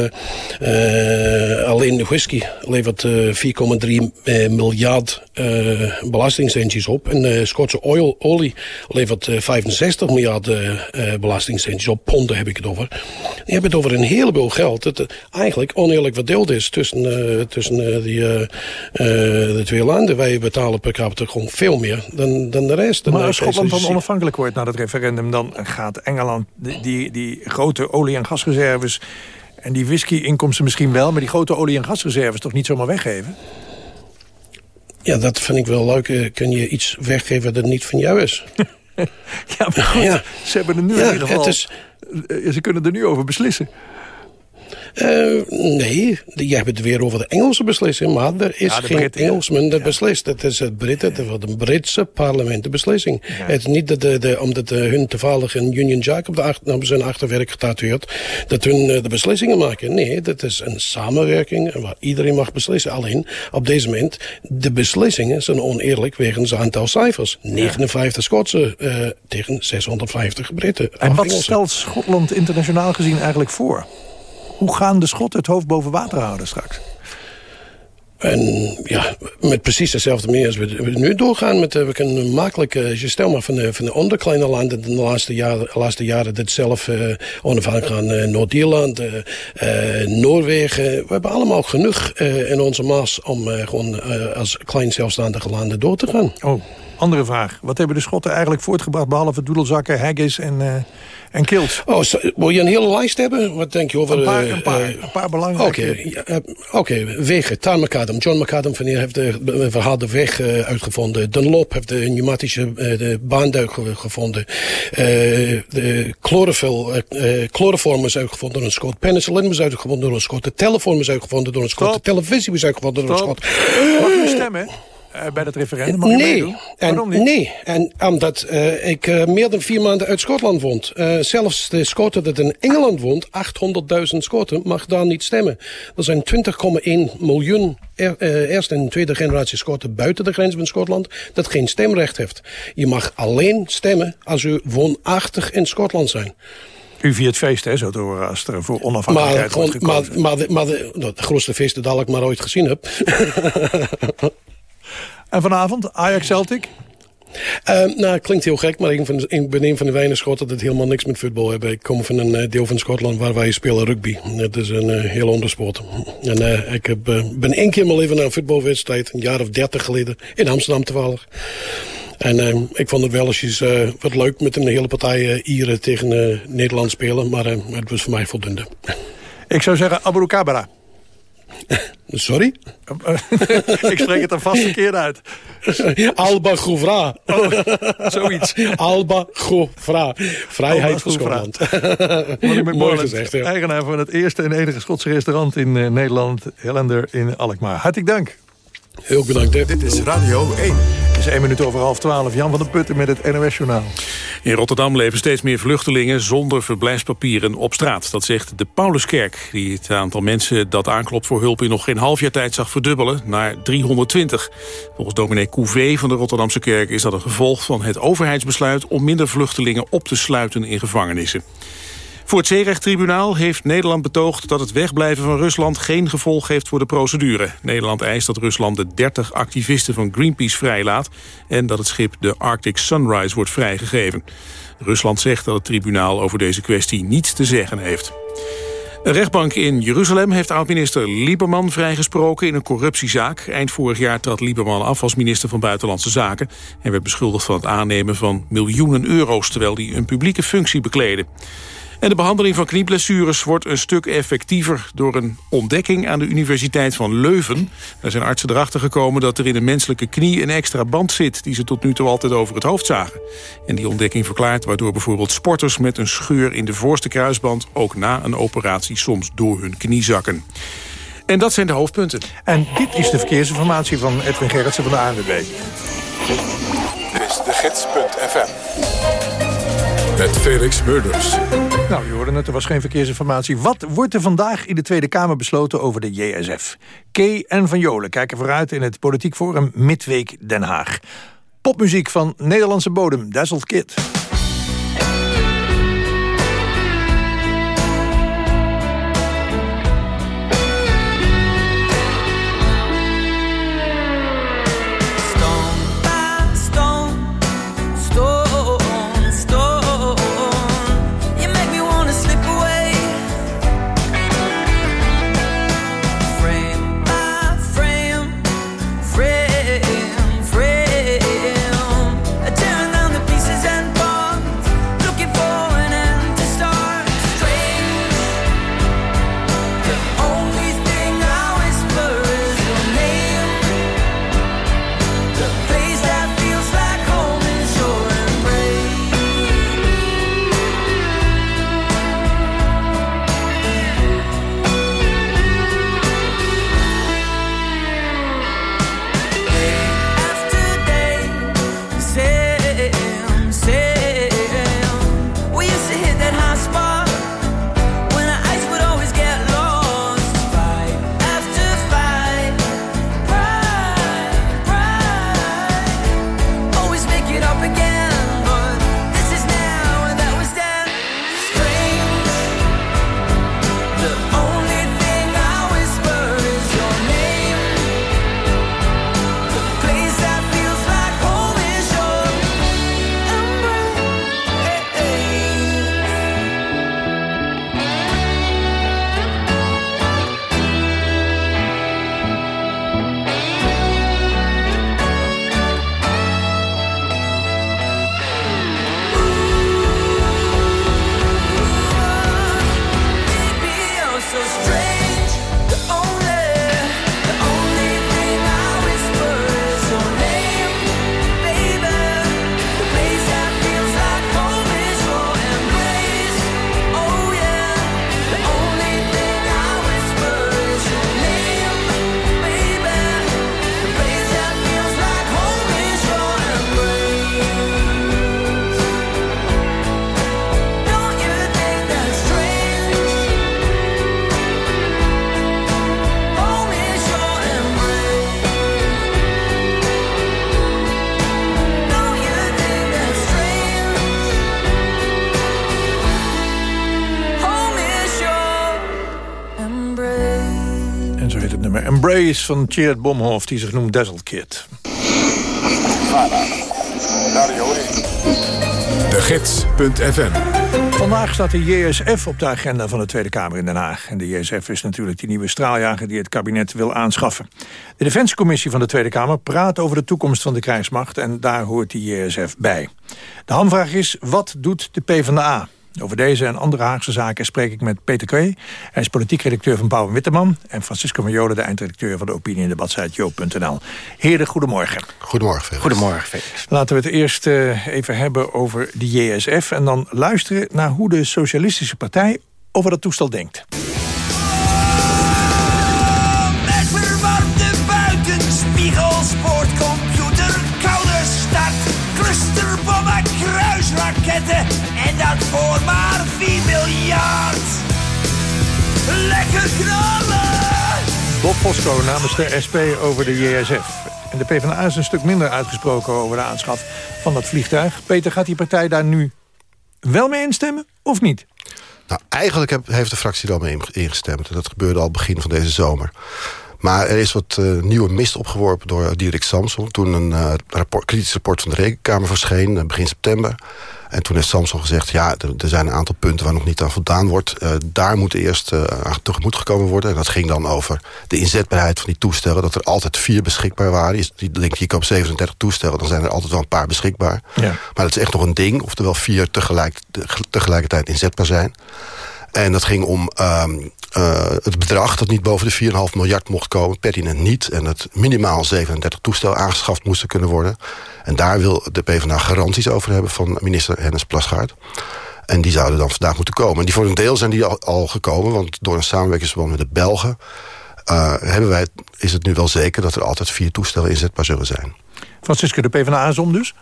uh, alleen de whisky levert 4,3 miljard belastingcentjes op. En Schotse oil, olie levert 65 miljard belastingcentjes op. Ponden heb ik het over. Je hebt het over een heleboel geld dat eigenlijk oneerlijk verdeeld is tussen, tussen die, de twee landen. Wij betalen per capita gewoon veel meer dan, dan de rest. Maar En, als Schotland dan onafhankelijk wordt na dat referendum... dan gaat Engeland die, die, grote olie- en gasreserves... en die whisky-inkomsten misschien wel... maar die grote olie- en gasreserves toch niet zomaar weggeven? Ja, dat vind ik wel leuk. Eh, Kun je iets weggeven dat niet van jou is? (laughs) Ja, maar goed, Ja. ze hebben er nu Ja, in ieder geval... het is- eh, Ze kunnen er nu over beslissen. Eh, nee, je hebt het weer over de Engelse beslissing, maar er is Ja, geen Britten, ja. Engelsman dat beslist. Het is het Britten, het wordt een Britse parlement de beslissing. Het is niet dat de, de, omdat eh, hun toevallig een Union Jack op, de achter, zijn achterwerk getatoeëerd, dat hun eh, de beslissingen maken. Nee, dat is een samenwerking waar iedereen mag beslissen. Alleen, op deze moment, de beslissingen zijn oneerlijk wegens het aantal cijfers. 59 Schotse eh, tegen 650 Britten. En wat Engelsen. stelt Schotland internationaal gezien eigenlijk voor? Hoe gaan de Schotten het hoofd boven water houden straks? En ja, met precies dezelfde manier als we, nu doorgaan. Met, eh, we kunnen makkelijk, eh, je stel maar van de, van de andere kleine landen de laatste jaren, laatste jaren dit zelf uh, onafhankelijk gaan. eh, Noord-Ierland, eh, eh, Noorwegen. We hebben allemaal genoeg eh, in onze maas om eh, gewoon eh, als klein zelfstandige landen door te gaan. Oh, andere vraag. Wat hebben de Schotten eigenlijk voortgebracht... behalve doedelzakken, haggis en, eh en kilt? Oh, wil je een hele lijst hebben? Wat denk je over... Een paar, eh, een paar, eh, een paar belangrijke... Oké, wegen. Tar McAdam. John McAdam van hier heeft de de verhaal de weg uitgevonden. Dunlop heeft de pneumatische de baanduik ge- gevonden. De chlorophyll, chloroform is uitgevonden door een Schot. Penicillin was uitgevonden door een Schot. De telefoon was uitgevonden door een Schot. De televisie was uitgevonden door een. Schot. Mag u stemmen eh, bij dat referendum? Mag Nee, meedoen? Waarom en, niet? nee, en omdat eh, ik eh, meer dan vier maanden uit Schotland woont. Eh, zelfs de Schotten dat in Engeland woont, 800.000 Schotten, mag daar niet stemmen. Er zijn 20,1 miljoen er, eh, eerste en tweede generatie Schotten buiten de grens van Schotland dat geen stemrecht heeft. Je mag alleen stemmen als u woonachtig in Schotland zijn. U viert feest, hè, zo te horen, als er voor Maar, onafhankelijkheid wordt maar, gekozen. maar, de, maar de, nou, het grootste feest dat ik maar ooit gezien heb. (laughs) En vanavond, Ajax-Celtic? Uh, nou, het klinkt heel gek, maar ik, van, ik ben een van de weinige Schotten dat helemaal niks met voetbal hebben. Ik kom van een uh, deel van Schotland waar wij spelen rugby. Het is een uh, heel ander sport. En ik heb, ben één keer mijn leven naar een voetbalwedstrijd, een jaar of dertig geleden, in Amsterdam toevallig. En ik vond het wel eens uh, wat leuk met een hele partij uh, Ieren tegen Nederland spelen. Maar het was voor mij voldoende. Ik zou zeggen Abracabra. (laughs) Sorry? (laughs) ik spreek het er vast verkeerd uit. (laughs) Alba Gouvra. Oh, zoiets. Alba Gouvra. Vrijheid voor Schotland. Mooi gezegd, ja. Eigenaar van het eerste en enige Schotse restaurant in uh, Nederland. Hellender in Alkmaar. Hartelijk dank. Heel bedankt. Hè. Dit is Radio 1. Het is 1 minuut over half 12. Jan van der Putten met het NOS-journaal. In Rotterdam leven steeds meer vluchtelingen zonder verblijfspapieren op straat. Dat zegt de Pauluskerk, die het aantal mensen dat aanklopt voor hulp... in nog geen half jaar tijd zag verdubbelen naar 320. Volgens dominee Couvé van de Rotterdamse kerk is dat een gevolg van het overheidsbesluit... om minder vluchtelingen op te sluiten in gevangenissen. Voor het zeerechttribunaal heeft Nederland betoogd dat het wegblijven van Rusland geen gevolg heeft voor de procedure. Nederland eist dat Rusland de 30 activisten van Greenpeace vrijlaat en dat het schip de Arctic Sunrise wordt vrijgegeven. Rusland zegt dat het tribunaal over deze kwestie niets te zeggen heeft. Een rechtbank in Jeruzalem heeft oud-minister Lieberman vrijgesproken in een corruptiezaak. Eind vorig jaar trad Lieberman af als minister van Buitenlandse Zaken... en werd beschuldigd van het aannemen van miljoenen euro's... terwijl hij een publieke functie bekleedde. En de behandeling van knieblessures wordt een stuk effectiever... door een ontdekking aan de Universiteit van Leuven. Daar zijn artsen erachter gekomen dat er in een menselijke knie... een extra band zit die ze tot nu toe altijd over het hoofd zagen. En die ontdekking verklaart waardoor bijvoorbeeld sporters... met een scheur in de voorste kruisband... ook na een operatie soms door hun knie zakken. En dat zijn de hoofdpunten. En dit is de verkeersinformatie van Edwin Gerritsen van de ANWB. Dit is de gids.fm. Met Felix Murders. Nou, je hoorde het, er was geen verkeersinformatie. Wat wordt er vandaag in de Tweede Kamer besloten over de JSF? Kay en Van Jolen kijken vooruit in het Politiek Forum Midweek Den Haag. Popmuziek van Nederlandse bodem, Dazzled Kid. Van Tjeerd Bomhoff, die zich noemt Dazzle Kid. Radio 1. De Gids.fm Vandaag staat de JSF op de agenda van de Tweede Kamer in Den Haag. En de JSF is natuurlijk die nieuwe straaljager die het kabinet wil aanschaffen. De Defensiecommissie van de Tweede Kamer praat over de toekomst van de krijgsmacht... en daar hoort de JSF bij. De hamvraag is, wat doet de PvdA? Over deze en andere Haagse zaken spreek ik met Peter Kree. Hij is politiek redacteur van Pauw en Witteman... en Francisco Majode, de eindredacteur van de opinie- en debatsite joop.nl. Heren, goedemorgen. Goedemorgen, Felix. Goedemorgen, Felix. Laten we het eerst uh, even hebben over de JSF... en dan luisteren naar hoe de Socialistische Partij over dat toestel denkt. Buitenspiegel, sportcomputer, koude start, clusterbommen, kruisraketten voor maar 4 miljard. Lekker knallen! Bob Fosco namens de SP over de JSF. En de PvdA is een stuk minder uitgesproken over de aanschaf van dat vliegtuig. Peter, gaat die partij daar nu wel mee instemmen of niet? Nou, eigenlijk heb, heeft de fractie er al mee ingestemd. En dat gebeurde al begin van deze zomer. Maar er is wat uh, nieuwe mist opgeworpen door Dirk Samson... toen een uh, rapport, kritisch rapport van de Rekenkamer verscheen, uh, begin september. En toen heeft Samson gezegd... ja, er, zijn een aantal punten waar nog niet aan voldaan wordt. daar moet eerst aan tegemoet gekomen worden. En dat ging dan over de inzetbaarheid van die toestellen... dat er altijd vier beschikbaar waren. Je denkt, je koopt 37 toestellen... dan zijn er altijd wel een paar beschikbaar. Ja. Maar dat is echt nog een ding... of er wel vier tegelijk, tegelijkertijd inzetbaar zijn. En dat ging om um, uh, het bedrag dat niet boven de 4,5 miljard mocht komen. Pertinent niet. En dat minimaal 37 toestellen aangeschaft moesten kunnen worden. En daar wil de PvdA garanties over hebben van minister Hennis Plasgaard. En die zouden dan vandaag moeten komen. En die voor een deel zijn die al, gekomen. Want door een samenwerkingsverband met de Belgen... Uh, hebben wij, is het nu wel zeker dat er altijd vier toestellen inzetbaar zullen zijn. Francisco, de PvdA is om dus?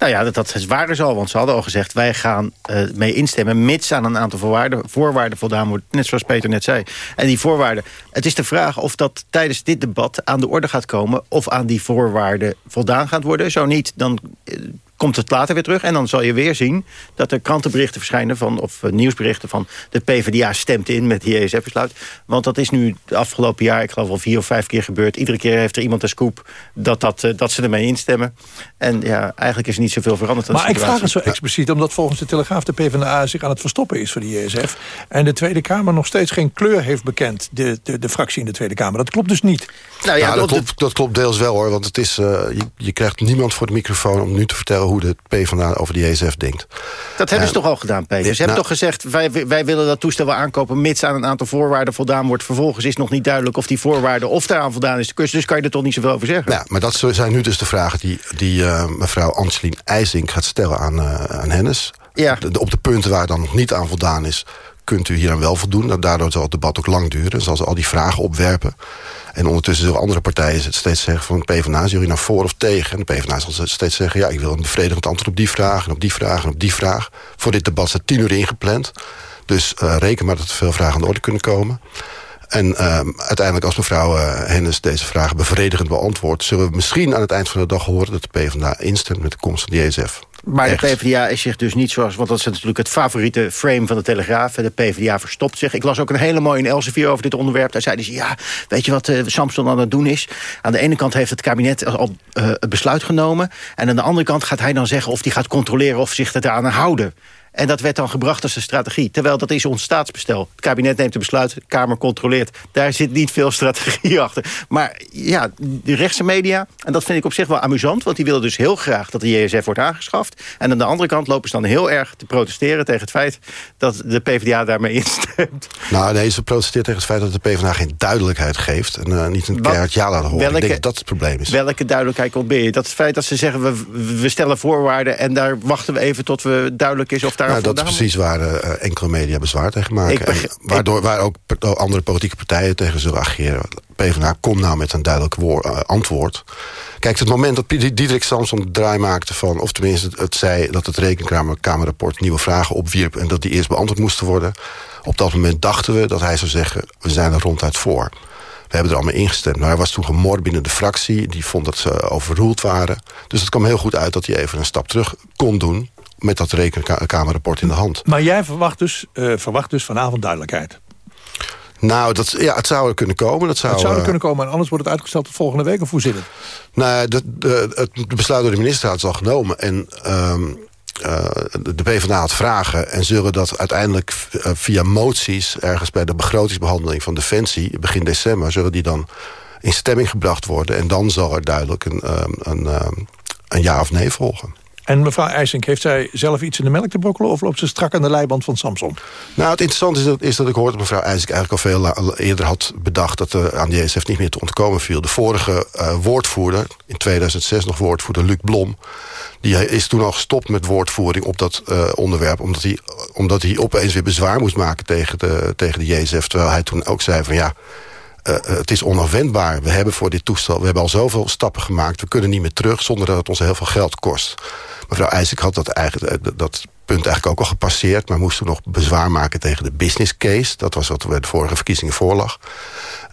Nou ja, dat, dat is waar dus al. Want ze hadden al gezegd, wij gaan uh, mee instemmen... mits aan een aantal voorwaarden, voorwaarden voldaan wordt. Net zoals Peter net zei. En die voorwaarden... Het is de vraag of dat tijdens dit debat aan de orde gaat komen... of aan die voorwaarden voldaan gaat worden. Zo niet, dan uh, komt het later weer terug. En dan zal je weer zien dat er krantenberichten verschijnen... Van, of uh, nieuwsberichten van de PvdA stemt in met die ESF-besluit. Want dat is nu de afgelopen jaar, ik geloof al vier of vijf keer gebeurd. Iedere keer heeft er iemand een scoop dat, dat, uh, dat ze ermee instemmen. En ja, eigenlijk is er niet zoveel veranderd. Maar ik vraag het zo expliciet, omdat volgens de Telegraaf... de PvdA zich aan het verstoppen is voor die ESF. En de Tweede Kamer nog steeds geen kleur heeft bekend. De, de, de fractie in de Tweede Kamer. Dat klopt dus niet. Nou ja, dat, klopt, dat klopt deels wel hoor. Want het is, uh, je, je krijgt niemand voor de microfoon om nu te vertellen hoe de PvdA over de ESF denkt. Dat hebben ze toch al gedaan, Peter? Ze nou, hebben toch gezegd, wij, wij willen dat toestel wel aankopen... mits aan een aantal voorwaarden voldaan wordt. Vervolgens is nog niet duidelijk of die voorwaarden... of daaraan voldaan is. Dus kan je er toch niet zoveel over zeggen? Ja, maar dat zijn nu dus de vragen die, die uh, mevrouw Anselien IJsink gaat stellen aan, uh, aan Hennis. Ja. De, de, op de punten waar dan nog niet aan voldaan is kunt u hier aan wel voldoen. Daardoor zal het debat ook lang duren. En zal ze al die vragen opwerpen. En ondertussen zullen andere partijen steeds zeggen van PvdA, zul je nou voor of tegen? En de PvdA zal steeds zeggen, ja, ik wil een bevredigend antwoord op die vraag... en op die vraag en op die vraag. Voor dit debat staat tien uur ingepland. Dus uh, reken maar dat er veel vragen aan de orde kunnen komen. En uh, uiteindelijk als mevrouw uh, Hennis deze vragen bevredigend beantwoordt... zullen we misschien aan het eind van de dag horen dat de PvdA instemt met de komst van de ESF. Maar Echt. de PvdA is zich dus niet zoals... want dat is natuurlijk het favoriete frame van de Telegraaf. De PvdA verstopt zich. Ik las ook een hele mooie in Elsevier over dit onderwerp. Daar zeiden ze, ja, weet je wat uh, Samson aan het doen is? Aan de ene kant heeft het kabinet al uh, het besluit genomen... en aan de andere kant gaat hij dan zeggen of hij gaat controleren... of zich eraan houden. En dat werd dan gebracht als een strategie. Terwijl dat is ons staatsbestel. Het kabinet neemt een besluit, de Kamer controleert. Daar zit niet veel strategie (laughs) achter. Maar ja, de rechtse media, en dat vind ik op zich wel amusant... want die willen dus heel graag dat de JSF wordt aangeschaft. En aan de andere kant lopen ze dan heel erg te protesteren... tegen het feit dat de PvdA daarmee (laughs) instemt. Nou nee, ze protesteert tegen het feit dat de PvdA geen duidelijkheid geeft... en uh, niet een keihard ja laten horen. Welke, ik denk dat dat het probleem is. Welke duidelijkheid ontbeer je? Dat het feit dat ze zeggen, we, we stellen voorwaarden... en daar wachten we even tot we duidelijk is of daar nou, dat is precies waar uh, enkele media bezwaar tegen maken. En waardoor, waar ook andere politieke partijen tegen zullen ageren. PvdA, kom nou met een duidelijk woord, uh, antwoord. Kijk, het moment dat Diederik Samson de draai maakte van... of tenminste het, het zei dat het rekenkamerrapport nieuwe vragen opwierp... en dat die eerst beantwoord moesten worden... op dat moment dachten we dat hij zou zeggen... we zijn er ronduit voor. We hebben er allemaal ingestemd. Maar hij was toen gemord binnen de fractie. Die vond dat ze overroeld waren. Dus het kwam heel goed uit dat hij even een stap terug kon doen met dat rekenkamerrapport in de hand. Maar jij verwacht dus, uh, verwacht dus vanavond duidelijkheid? Nou, dat, ja, het zou er kunnen komen. Dat zou, het zou er eh, kunnen komen en anders wordt het uitgesteld tot volgende week. Of hoe zit het? Nou, de, de, het besluit door de ministerraad is al genomen. En ehm, eh, de PvdA had vragen en zullen dat uiteindelijk eh, via moties... ergens bij de begrotingsbehandeling van Defensie begin december... zullen die dan in stemming gebracht worden. En dan zal er duidelijk een, ehm, een, ehm, een ja of nee volgen. En mevrouw IJsink, heeft zij zelf iets in de melk te brokkelen... of loopt ze strak aan de leiband van Samson? Nou, het interessante is dat, is dat ik hoor dat mevrouw IJsink eigenlijk al veel la- eerder had bedacht... dat er aan de JSF niet meer te ontkomen viel. De vorige eh, woordvoerder, in 2006 nog woordvoerder Luc Blom... die is toen al gestopt met woordvoering op dat eh, onderwerp... Omdat hij, omdat hij opeens weer bezwaar moest maken tegen de, tegen de JSF. Terwijl hij toen ook zei van ja... eh, eh, het is onafwendbaar. We hebben voor dit toestel, we hebben al zoveel stappen gemaakt. We kunnen niet meer terug zonder dat het ons heel veel geld kost. Mevrouw IJsik had dat, eigenlijk, eh, dat punt eigenlijk ook al gepasseerd... maar moest toen nog bezwaar maken tegen de business case. Dat was wat bij de vorige verkiezingen voorlag.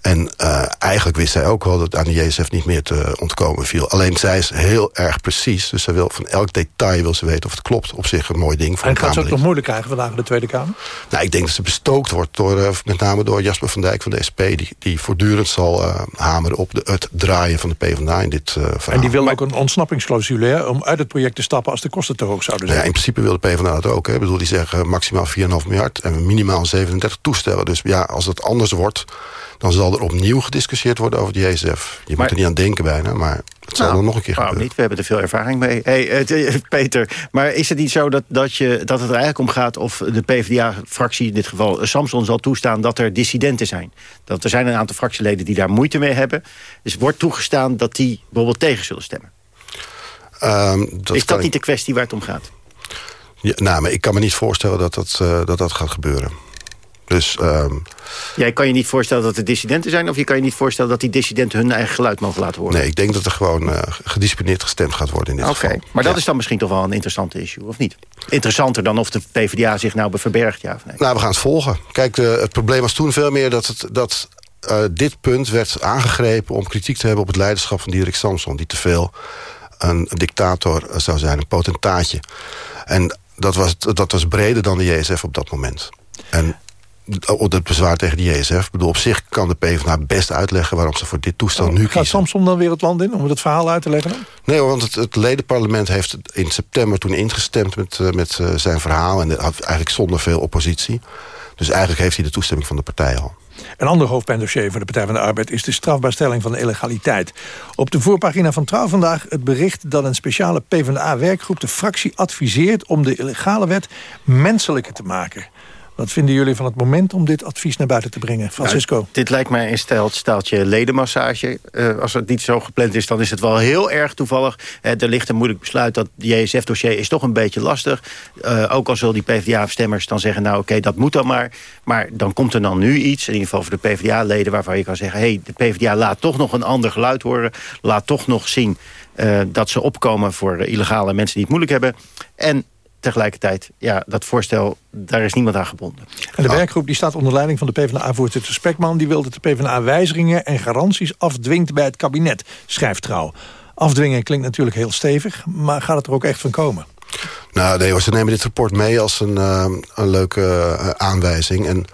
En eh, eigenlijk wist zij ook wel dat aan de JSF niet meer te ontkomen viel. Alleen zij is heel erg precies. Dus zij wil van elk detail wil ze weten of het klopt. Op zich een mooi ding voor En gaat ze ook nog moeilijk krijgen vandaag in de Tweede Kamer? Nou, ik denk dat ze bestookt wordt, door, eh, met name door Jasper van Dijk van de SP... die, die voortdurend zal eh, hameren op de, het draaien van de PvdA in dit verhaal. En die wil ook een ontsnappingsclausule om uit het project te stappen... als de kosten te hoog zouden zijn. ja, in principe wil de PvdA dat ook. Hè. Ik bedoel, die zeggen maximaal 4,5 miljard en minimaal 37 toestellen. Dus ja, als dat anders wordt, dan zal er opnieuw gediscussieerd worden over de JSF. Je moet er niet aan denken bijna, maar het zal Nou, dan nog een keer gebeuren. niet? We hebben er veel ervaring mee. Hey, eh, t- Peter, maar is het niet zo dat, dat, je, dat het er eigenlijk om gaat... of de PvdA-fractie, in dit geval eh, Samson, zal toestaan... dat er dissidenten zijn? Dat er zijn een aantal fractieleden die daar moeite mee hebben. Dus wordt toegestaan dat die bijvoorbeeld tegen zullen stemmen? Ehm, dat is dat ik- niet de kwestie waar het om gaat? Ja, nou, maar ik kan me niet voorstellen dat dat, eh, dat, dat gaat gebeuren. Dus ehm, Jij kan je niet voorstellen dat er dissidenten zijn... of je kan je niet voorstellen dat die dissidenten hun eigen geluid mogen laten horen? nee, ik denk dat er gewoon eh, gedisciplineerd gestemd gaat worden in dit Oké, geval. maar dat is dan misschien toch wel een interessante issue, of niet? Interessanter dan of de PvdA zich nou verbergt, ja of nee? Nou, we gaan het volgen. Kijk, de, het probleem was toen veel meer dat, het, dat eh, dit punt werd aangegrepen... om kritiek te hebben op het leiderschap van Diederik Samson... die te veel een dictator eh, zou zijn, een potentaatje. En dat was, dat was breder dan de JSF op dat moment. En op het bezwaar tegen de JSF... Ik bedoel, op zich kan de PvdA best uitleggen... waarom ze voor dit toestel nu Gaat kiezen. Samson dan weer het land in om het verhaal uit te leggen? dan? Nee, want het, het ledenparlement heeft in september toen ingestemd met, eh, met eh, zijn verhaal. En dat had eigenlijk zonder veel oppositie. Dus eigenlijk heeft hij de toestemming van de partij al. Een ander hoofdpijndossier van de Partij van de Arbeid... is de strafbaarstelling van de illegaliteit. Op de voorpagina van Trouw vandaag het bericht... dat een speciale PvdA-werkgroep de fractie adviseert... om de illegale wet menselijker te maken. Wat vinden jullie van het moment om dit advies naar buiten te brengen? Francisco? Nou, dit lijkt mij een staaltje ledenmassage. Eh, als het niet zo gepland is, dan is het wel heel erg toevallig. Eh, er ligt een moeilijk besluit. Dat JSF-dossier is toch een beetje lastig. Eh, ook al zullen die PvdA-stemmers dan zeggen... nou oké, dat moet dan maar. Maar dan komt er dan nu iets, in ieder geval voor de PvdA-leden... waarvan je kan zeggen, hey, de PvdA laat toch nog een ander geluid horen. Laat toch nog zien dat ze opkomen voor illegale mensen die het moeilijk hebben. En tegelijkertijd, ja, dat voorstel, daar is niemand aan gebonden. En de werkgroep die staat onder leiding van de PvdA-voorzitter Spekman... die wil dat de PvdA wijzigingen en garanties afdwingt bij het kabinet, schrijft Trouw. Afdwingen klinkt natuurlijk heel stevig, maar gaat het er ook echt van komen? Nou, nee, hoor, ze nemen dit rapport mee als een, eh, een leuke eh, aanwijzing. En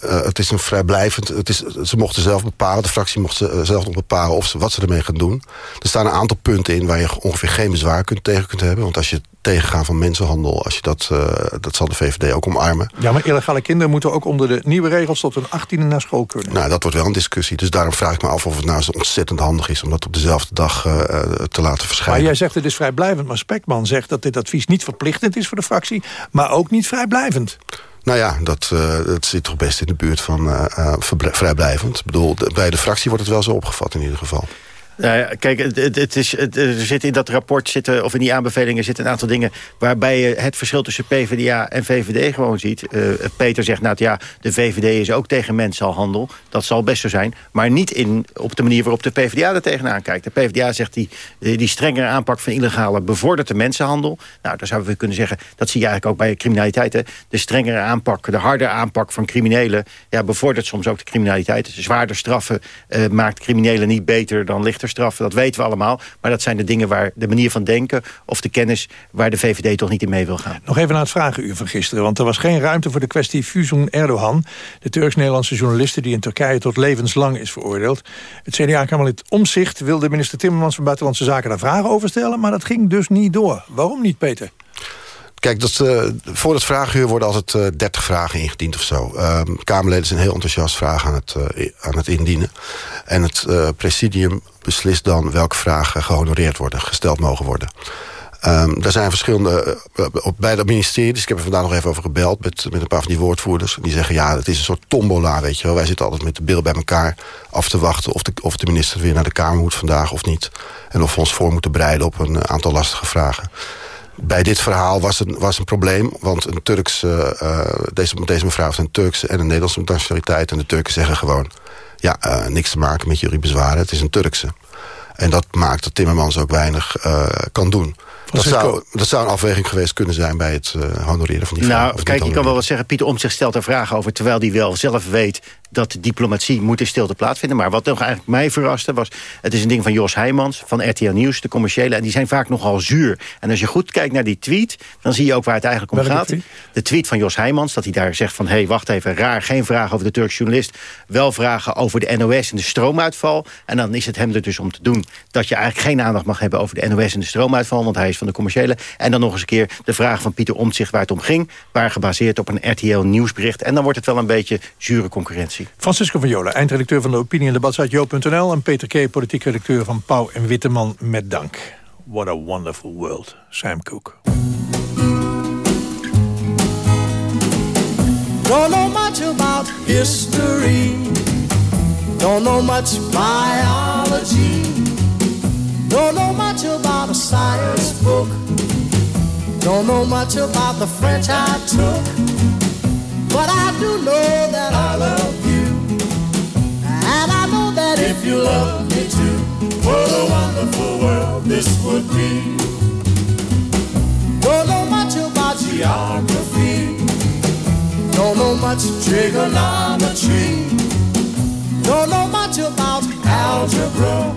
eh, het is een vrijblijvend... Het is, ze mochten zelf bepalen, de fractie mocht ze, eh, zelf nog bepalen... Of ze, wat ze ermee gaan doen. Er staan een aantal punten in waar je ongeveer geen bezwaar kunt, tegen kunt hebben. Want als je tegengaan van mensenhandel... Als je dat, eh, dat zal de VVD ook omarmen. Ja, maar illegale kinderen moeten ook onder de nieuwe regels... tot hun 18e naar school kunnen. Nou, dat wordt wel een discussie. Dus daarom vraag ik me af of het nou zo ontzettend handig is... om dat op dezelfde dag te laten Maar verschijnen. jij zegt het is vrijblijvend, maar Spekman zegt dat dit advies niet verplichtend is voor de fractie... maar ook niet vrijblijvend. Nou ja, dat, eh, dat zit toch best in de buurt van eh, eh, vrijblijvend. Ik bedoel, bij de fractie wordt het wel zo opgevat in ieder geval. Nou ja, kijk, het, het, is, het, er zit in dat rapport zitten, of in die aanbevelingen zitten een aantal dingen waarbij je het verschil tussen PvdA en VVD gewoon ziet. Eh, Peter zegt, nou ja, de VVD is ook tegen mensenhandel. Dat zal best zo zijn. Maar niet in, op de manier waarop de PvdA er tegenaan kijkt. De PvdA zegt, die, die strengere aanpak van illegale bevordert de mensenhandel. Nou, dan zouden we kunnen zeggen, dat zie je eigenlijk ook bij criminaliteit. Hè. De strengere aanpak, de harde aanpak van criminelen... Ja, bevordert soms ook de criminaliteit. Dus zwaarder straffen eh, maakt criminelen niet beter dan lichter dat weten we allemaal. Maar dat zijn de dingen waar de manier van denken of de kennis... waar de VVD toch niet in mee wil gaan. Nog even naar het vragenuur van gisteren. Want er was geen ruimte voor de kwestie Füsun Erdogan. De Turks-Nederlandse journaliste die in Turkije tot levenslang is veroordeeld. Het CDA-kamerlid Omzicht wilde minister Timmermans van Buitenlandse Zaken daar vragen over stellen. Maar dat ging dus niet door. Waarom niet, Peter? Kijk, dat, eh, voor het vragenuur worden altijd eh 30 vragen ingediend of zo. Ehm, Kamerleden zijn heel enthousiast vragen aan het, eh, aan het indienen. En het presidium beslist dan welke vragen gehonoreerd worden, gesteld mogen worden. Ehm er zijn verschillende, eh, op beide ministeries, ik heb er vandaag nog even over gebeld... Met, met een paar van die woordvoerders. Die zeggen, ja, het is een soort tombola, weet je wel. Wij zitten altijd met de bil bij elkaar af te wachten... of de, of de minister weer naar de Kamer moet vandaag of niet. En of we ons voor moeten bereiden op een aantal lastige vragen bij dit verhaal was een, was een probleem. Want een Turkse, uh, deze, deze mevrouw heeft een Turkse en een Nederlandse nationaliteit. En de Turken zeggen gewoon... ja, uh, niks te maken met jullie bezwaren, het is een Turkse. En dat maakt dat Timmermans ook weinig uh, kan doen. Dat zou, dat zou een afweging geweest kunnen zijn bij het honoreren van die vraag. Nou, kijk, je kan wel wat zeggen. Pieter Omtzigt stelt er vragen over... terwijl hij wel zelf weet dat de diplomatie moet in stilte plaatsvinden. Maar wat nog eigenlijk mij verraste was... het is een ding van Jos Heijmans van RTL Nieuws, de commerciële... en die zijn vaak nogal zuur. En als je goed kijkt naar die tweet, dan zie je ook waar het eigenlijk om Welke gaat. tweet? De tweet van Jos Heijmans, dat hij daar zegt van... hé, hey, wacht even, raar, geen vragen over de Turkse journalist... wel vragen over de NOS en de stroomuitval. En dan is het hem er dus om te doen... dat je eigenlijk geen aandacht mag hebben over de NOS en de stroomuitval... want hij is van de commerciële. En dan nog eens een keer de vraag van Pieter Omtzigt waar het om ging... waar gebaseerd op een RTL Nieuwsbericht. En dan wordt het wel een beetje zure concurrentie. Francisco van Jola, eindredacteur van de opinie- en debatsite Jo.nl... en Peter K., politiek redacteur van Pauw en Witteman met dank. What a wonderful world. Sam Cooke. Don't know much about history. Don't know much biology. Don't know much about a science book. Don't know much about the French I took. But I do know that I love if you love me too, what a wonderful world this would be. Don't know much about geography. Don't know much trigonometry. Don't know much about algebra.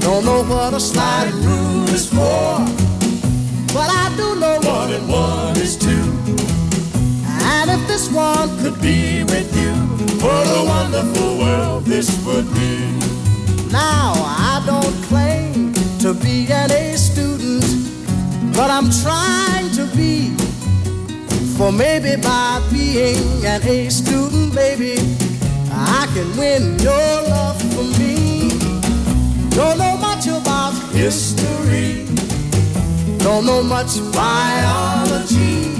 Don't know what a sliding rule is for. But I do know one and one is two. If this one could be with you, what a wonderful world this would be. Now, I don't claim to be an A student, but I'm trying to be. For maybe by being an A student, baby, I can win your love for me. Don't know much about history. Don't know much biology.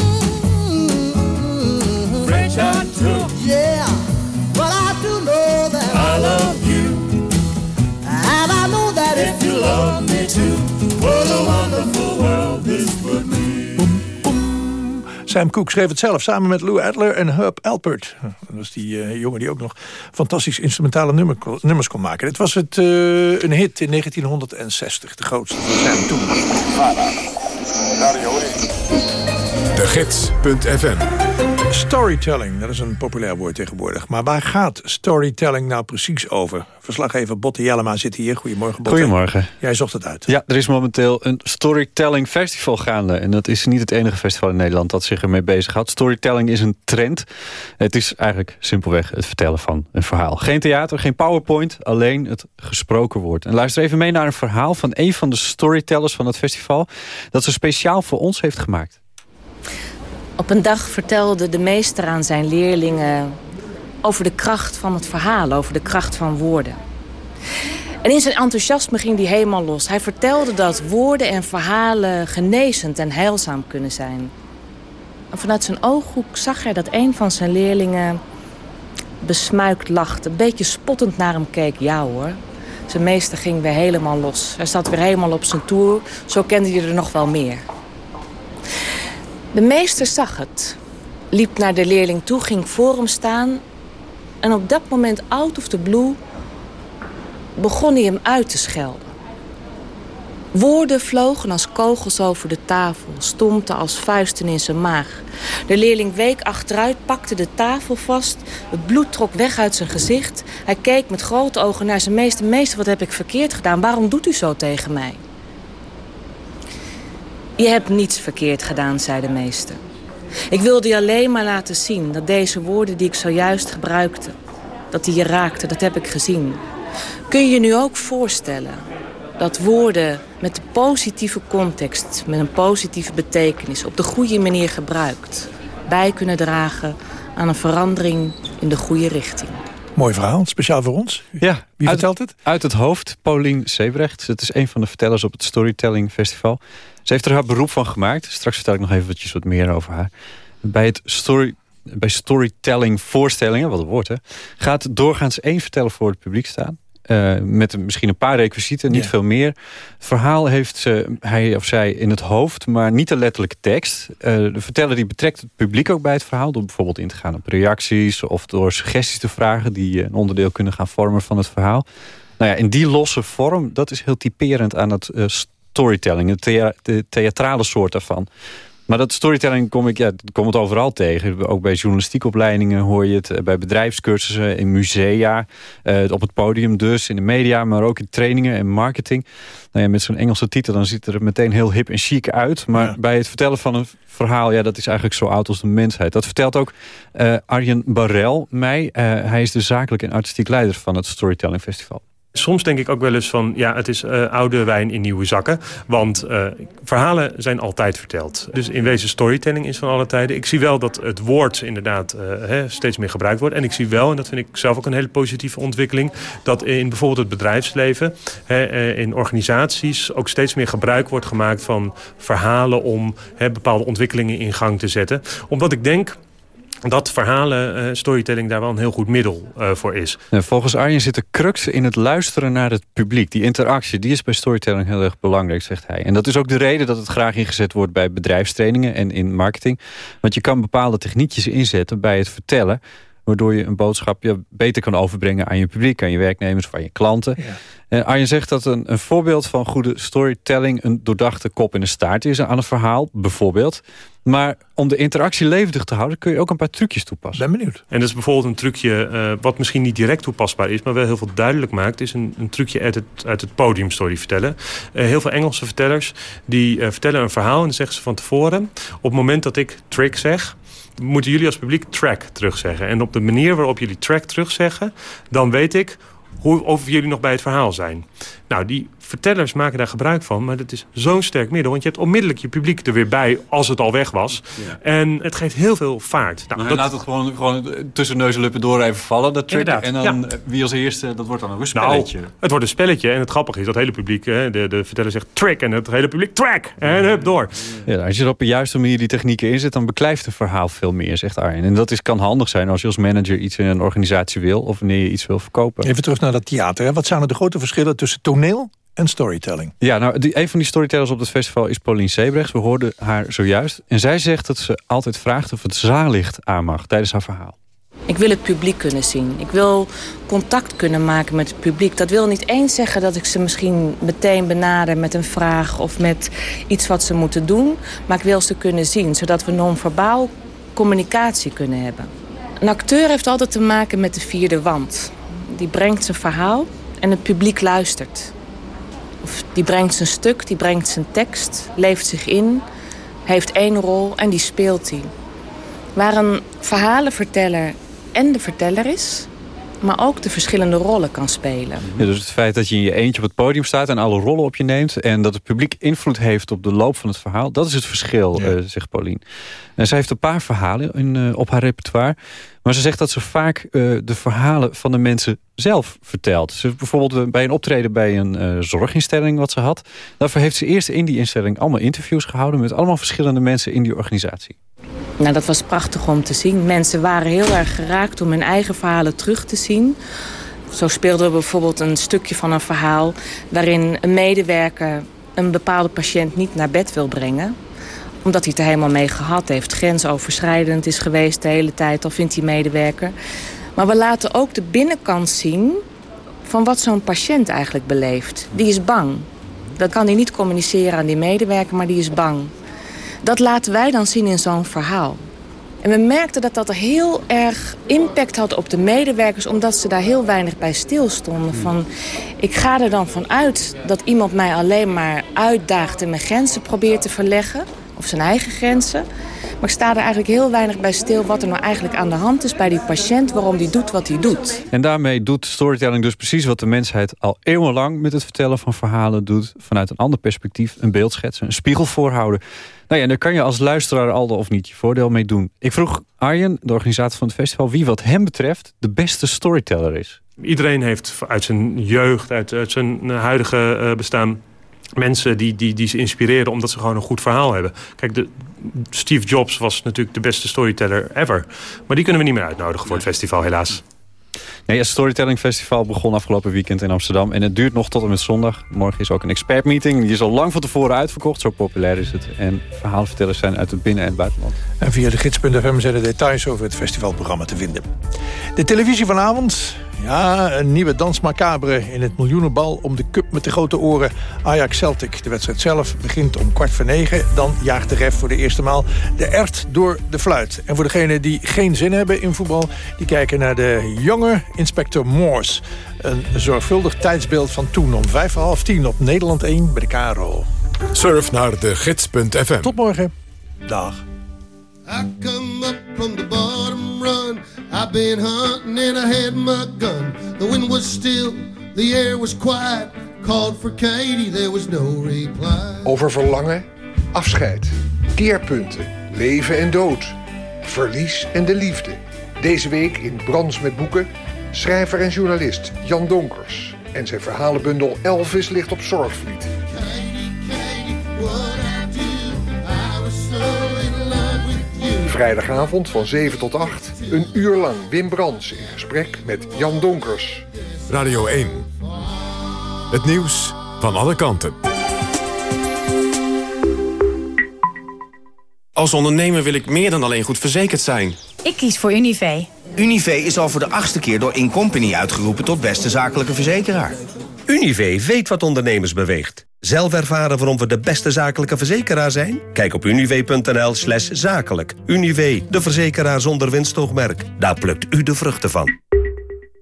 Too, what a wonderful world this would be. Sam Cooke schreef het zelf samen met Lou Adler en Herb Alpert. Dat was die uh, jongen die ook nog fantastisch instrumentale nummer, nummers kon maken. Dit was het, uh, een hit in 1960, de grootste van Sam toen. De Gids.fm Storytelling, dat is een populair woord tegenwoordig. Maar waar gaat storytelling nou precies over? Verslaggever Botte Jellema zit hier. Goedemorgen, Botte. Goedemorgen. Jij zocht het uit. Ja, er is momenteel een storytelling festival gaande. En dat is niet het enige festival in Nederland dat zich ermee bezighoudt. Storytelling is een trend. Het is eigenlijk simpelweg het vertellen van een verhaal. Geen theater, geen powerpoint, alleen het gesproken woord. En luister even mee naar een verhaal van een van de storytellers van het festival... dat ze speciaal voor ons heeft gemaakt. Op een dag vertelde de meester aan zijn leerlingen over de kracht van het verhaal, over de kracht van woorden. En in zijn enthousiasme ging hij helemaal los. Hij vertelde dat woorden en verhalen genezend en heilzaam kunnen zijn. En vanuit zijn ooghoek zag hij dat een van zijn leerlingen besmuikt lachte. Een beetje spottend naar hem keek. Ja hoor, Zijn meester ging weer helemaal los. Hij zat weer helemaal op zijn toer. Zo kende hij er nog wel meer. De meester zag het. Liep naar de leerling toe, ging voor hem staan. En op dat moment, out of the blue, begon hij hem uit te schelden. Woorden vlogen als kogels over de tafel, stompten als vuisten in zijn maag. De leerling week achteruit, pakte de tafel vast. Het bloed trok weg uit zijn gezicht. Hij keek met grote ogen naar zijn meester. Meester, wat heb ik verkeerd gedaan? Waarom doet u zo tegen mij? Je hebt niets verkeerd gedaan, zei de meester. Ik wilde je alleen maar laten zien dat deze woorden die ik zojuist gebruikte... dat die je raakten, dat heb ik gezien. Kun je je nu ook voorstellen dat woorden met de positieve context... met een positieve betekenis, op de goede manier gebruikt... bij kunnen dragen aan een verandering in de goede richting. Mooi verhaal, speciaal voor ons. Ja, Wie uit, vertelt het? Uit het hoofd, Paulien Sebrecht. Het is een van de vertellers op het Storytelling Festival. Ze heeft er haar beroep van gemaakt. Straks vertel ik nog eventjes wat meer over haar. Bij het story, bij storytelling voorstellingen, wat een woord hè, gaat doorgaans één verteller voor het publiek staan. Uh, met misschien een paar requisieten, niet veel meer. Het verhaal heeft ze, hij of zij in het hoofd, maar niet de letterlijke tekst. Uh, de verteller die betrekt het publiek ook bij het verhaal... door bijvoorbeeld in te gaan op reacties... of door suggesties te vragen die een onderdeel kunnen gaan vormen van het verhaal. Nou ja, in die losse vorm, dat is heel typerend aan het uh, storytelling. De, thea de theatrale soort daarvan. Maar dat storytelling kom ik, ja, kom het overal tegen. Ook bij journalistiekopleidingen hoor je het. Bij bedrijfscursussen, in musea. Uh, op het podium dus, in de media. Maar ook in trainingen en marketing. Nou ja, met zo'n Engelse titel dan ziet het er meteen heel hip en chic uit. Maar ja. bij het vertellen van een verhaal... ja, dat is eigenlijk zo oud als de mensheid. Dat vertelt ook uh, Arjen Barel mij. Uh, hij is de zakelijk en artistiek leider van het Storytelling Festival. Soms denk ik ook wel eens van, ja, het is uh, oude wijn in nieuwe zakken. Want uh, verhalen zijn altijd verteld. Dus in wezen storytelling is van alle tijden. Ik zie wel dat het woord inderdaad uh, hè, steeds meer gebruikt wordt. En ik zie wel, en dat vind ik zelf ook een hele positieve ontwikkeling... dat in bijvoorbeeld het bedrijfsleven, hè, in organisaties... ook steeds meer gebruik wordt gemaakt van verhalen... om hè, bepaalde ontwikkelingen in gang te zetten. Omdat ik denk dat verhalen, uh, storytelling daar wel een heel goed middel uh, voor is. Volgens Arjen zit de crux in het luisteren naar het publiek. Die interactie, die is bij storytelling heel erg belangrijk, zegt hij. En dat is ook de reden dat het graag ingezet wordt bij bedrijfstrainingen en in marketing. Want je kan bepaalde techniekjes inzetten bij het vertellen waardoor je een boodschap ja, beter kan overbrengen aan je publiek, aan je werknemers of aan je klanten. Ja. En Arjen zegt dat een, een voorbeeld van goede storytelling een doordachte kop in de staart is aan een verhaal, bijvoorbeeld. Maar om de interactie levendig te houden kun je ook een paar trucjes toepassen. Ben benieuwd. En dat is bijvoorbeeld een trucje uh, wat misschien niet direct toepasbaar is... maar wel heel veel duidelijk maakt... is een, een trucje uit het, uit het podiumstory vertellen. Uh, heel veel Engelse vertellers die uh, vertellen een verhaal... en dan zeggen ze van tevoren... op het moment dat ik trick zeg moeten jullie als publiek track terugzeggen. En op de manier waarop jullie track terugzeggen... dan weet ik hoe, of jullie nog bij het verhaal zijn. Nou, die vertellers maken daar gebruik van, maar dat is zo'n sterk middel. Want je hebt onmiddellijk je publiek er weer bij als het al weg was. Ja. En het geeft heel veel vaart. Nou, dat... laat het gewoon, gewoon tussen neus en lippen door even vallen, dat trick. En dan ja. wie als eerste, dat wordt dan een spelletje. Nou, het wordt een spelletje. En het grappige is dat het hele publiek, hè, de, de verteller zegt trick. En het hele publiek track. En hup, door. Ja, als je er op de juiste manier die technieken inzet, dan beklijft het verhaal veel meer, zegt Arjen. En dat is, kan handig zijn als je als manager iets in een organisatie wil. Of wanneer je iets wil verkopen. Even terug naar dat theater. Hè. Wat zijn er de grote verschillen tussen toneel en storytelling. Ja, nou, die, een van die storytellers op het festival is Pauline Sebrechts. We hoorden haar zojuist. En zij zegt dat ze altijd vraagt of het zaallicht aan mag tijdens haar verhaal. Ik wil het publiek kunnen zien. Ik wil contact kunnen maken met het publiek. Dat wil niet eens zeggen dat ik ze misschien meteen benader met een vraag... of met iets wat ze moeten doen. Maar ik wil ze kunnen zien, zodat we non-verbaal communicatie kunnen hebben. Een acteur heeft altijd te maken met de vierde wand. Die brengt zijn verhaal en het publiek luistert. Of die brengt zijn stuk, die brengt zijn tekst, leeft zich in, heeft één rol en die speelt hij. Waar een verhalenverteller en de verteller is, maar ook de verschillende rollen kan spelen. Ja, dus het feit dat je in je eentje op het podium staat en alle rollen op je neemt... en dat het publiek invloed heeft op de loop van het verhaal... dat is het verschil, ja. uh, zegt Paulien. En zij heeft een paar verhalen in, uh, op haar repertoire... maar ze zegt dat ze vaak uh, de verhalen van de mensen zelf vertelt. Ze bijvoorbeeld bij een optreden bij een zorginstelling wat ze had... daarvoor heeft ze eerst in die instelling allemaal interviews gehouden... met allemaal verschillende mensen in die organisatie. Nou, dat was prachtig om te zien. Mensen waren heel erg geraakt om hun eigen verhalen terug te zien. Zo speelden we bijvoorbeeld een stukje van een verhaal... waarin een medewerker een bepaalde patiënt niet naar bed wil brengen omdat hij het er helemaal mee gehad heeft. Grensoverschrijdend is geweest de hele tijd, al vindt die medewerker. Maar we laten ook de binnenkant zien van wat zo'n patiënt eigenlijk beleeft. Die is bang. Dat kan hij niet communiceren aan die medewerker, maar die is bang. Dat laten wij dan zien in zo'n verhaal. En we merkten dat dat heel erg impact had op de medewerkers... omdat ze daar heel weinig bij stilstonden. Van, ik ga er dan vanuit dat iemand mij alleen maar uitdaagt... en mijn grenzen probeert te verleggen, of zijn eigen grenzen. Maar ik sta er eigenlijk heel weinig bij stil... wat er nou eigenlijk aan de hand is bij die patiënt... waarom die doet wat hij doet. En daarmee doet storytelling dus precies wat de mensheid al eeuwenlang... met het vertellen van verhalen doet. Vanuit een ander perspectief, een beeld schetsen, een spiegel voorhouden. Nou ja, en daar kan je als luisteraar al of niet je voordeel mee doen. Ik vroeg Arjen, de organisator van het festival... wie wat hem betreft de beste storyteller is. Iedereen heeft uit zijn jeugd, uit, uit zijn huidige uh, bestaan mensen die, die, die ze inspireren omdat ze gewoon een goed verhaal hebben. Kijk, de, Steve Jobs was natuurlijk de beste storyteller ever. Maar die kunnen we niet meer uitnodigen voor het festival, helaas. Nee, het Storytelling Festival begon afgelopen weekend in Amsterdam. En het duurt nog tot en met zondag. Morgen is ook een expertmeeting. Die is al lang van tevoren uitverkocht. Zo populair is het. En verhaalvertellers zijn uit het binnen- en buitenland. En via de gids.fm zijn de details over het festivalprogramma te vinden. De televisie vanavond. Ja, een nieuwe dans macabre in het miljoenenbal om de cup met de grote oren. Ajax Celtic. De wedstrijd zelf begint om kwart voor negen. Dan jaagt de ref voor de eerste maal de ert door de fluit. En voor degenen die geen zin hebben in voetbal... die kijken naar de jonge inspector Morse. Een zorgvuldig tijdsbeeld van toen om vijf voor half tien op Nederland 1 bij de KRO. Surf naar de gids.fm. Tot morgen. Dag. I come up from the bottom run. I've been hunting and I had my gun. The wind was still, the air was quiet. Called for Katie, there was no reply. Over verlangen, afscheid, keerpunten, leven en dood, verlies en de liefde. Deze week in Brans met Boeken, schrijver en journalist Jan Donkers. En zijn verhalenbundel Elvis ligt op Zorgvliet. Vrijdagavond van 7 tot 8, een uur lang Wim Brands in gesprek met Jan Donkers. Radio 1. Het nieuws van alle kanten. Als ondernemer wil ik meer dan alleen goed verzekerd zijn. Ik kies voor Univé. Univé is al voor de achtste keer door Incompany uitgeroepen tot beste zakelijke verzekeraar. Univé weet wat ondernemers beweegt. Zelf ervaren waarom we de beste zakelijke verzekeraar zijn? Kijk op univ.nl slash zakelijk. Univ, de verzekeraar zonder winstoogmerk. Daar plukt u de vruchten van.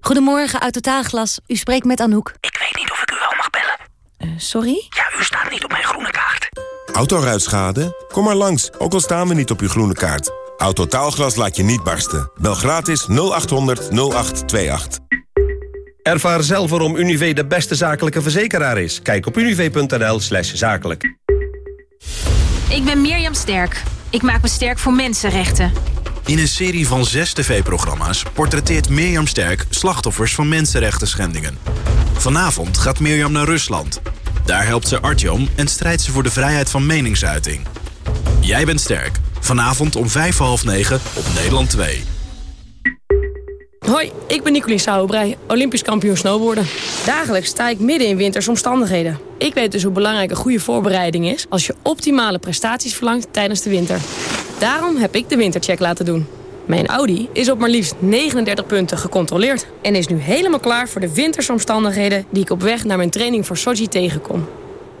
Goedemorgen, uit Totaalglas. U spreekt met Anouk. Ik weet niet of ik u wel mag bellen. Uh, sorry? Ja, u staat niet op mijn groene kaart. Autoruitschade? Kom maar langs, ook al staan we niet op uw groene kaart. Autotaalglas laat je niet barsten. Bel gratis 0800 0828. Ervaar zelf waarom Univé de beste zakelijke verzekeraar is. Kijk op univ.nl slash zakelijk. Ik ben Mirjam Sterk. Ik maak me sterk voor mensenrechten. In een serie van zes tv-programma's portretteert Mirjam Sterk slachtoffers van mensenrechten schendingen. Vanavond gaat Mirjam naar Rusland. Daar helpt ze Artyom en strijdt ze voor de vrijheid van meningsuiting. Jij bent sterk. Vanavond om vijf voor half negen op Nederland 2. Hoi, ik ben Nicolien Sauerbrei, Olympisch kampioen snowboarden. Dagelijks sta ik midden in wintersomstandigheden. Ik weet dus hoe belangrijk een goede voorbereiding is... als je optimale prestaties verlangt tijdens de winter. Daarom heb ik de wintercheck laten doen. Mijn Audi is op maar liefst 39 punten gecontroleerd... en is nu helemaal klaar voor de wintersomstandigheden... die ik op weg naar mijn training voor Sochi tegenkom.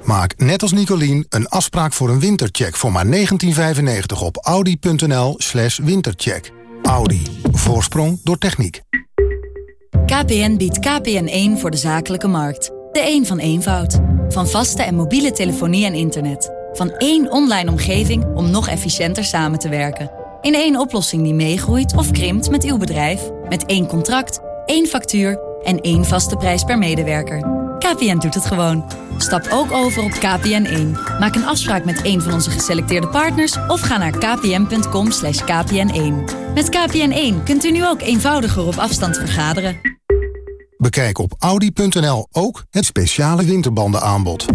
Maak net als Nicolien een afspraak voor een wintercheck voor maar 1995 op audi.nl slash wintercheck. Audi. Voorsprong door techniek. KPN biedt KPN1 voor de zakelijke markt. De een van eenvoud. Van vaste en mobiele telefonie en internet. Van één online omgeving om nog efficiënter samen te werken. In één oplossing die meegroeit of krimpt met uw bedrijf. Met één contract, één factuur en één vaste prijs per medewerker. KPN doet het gewoon. Stap ook over op KPN1. Maak een afspraak met een van onze geselecteerde partners... of ga naar kpn.com kpn1. Met KPN1 kunt u nu ook eenvoudiger op afstand vergaderen. Bekijk op audi.nl ook het speciale winterbandenaanbod.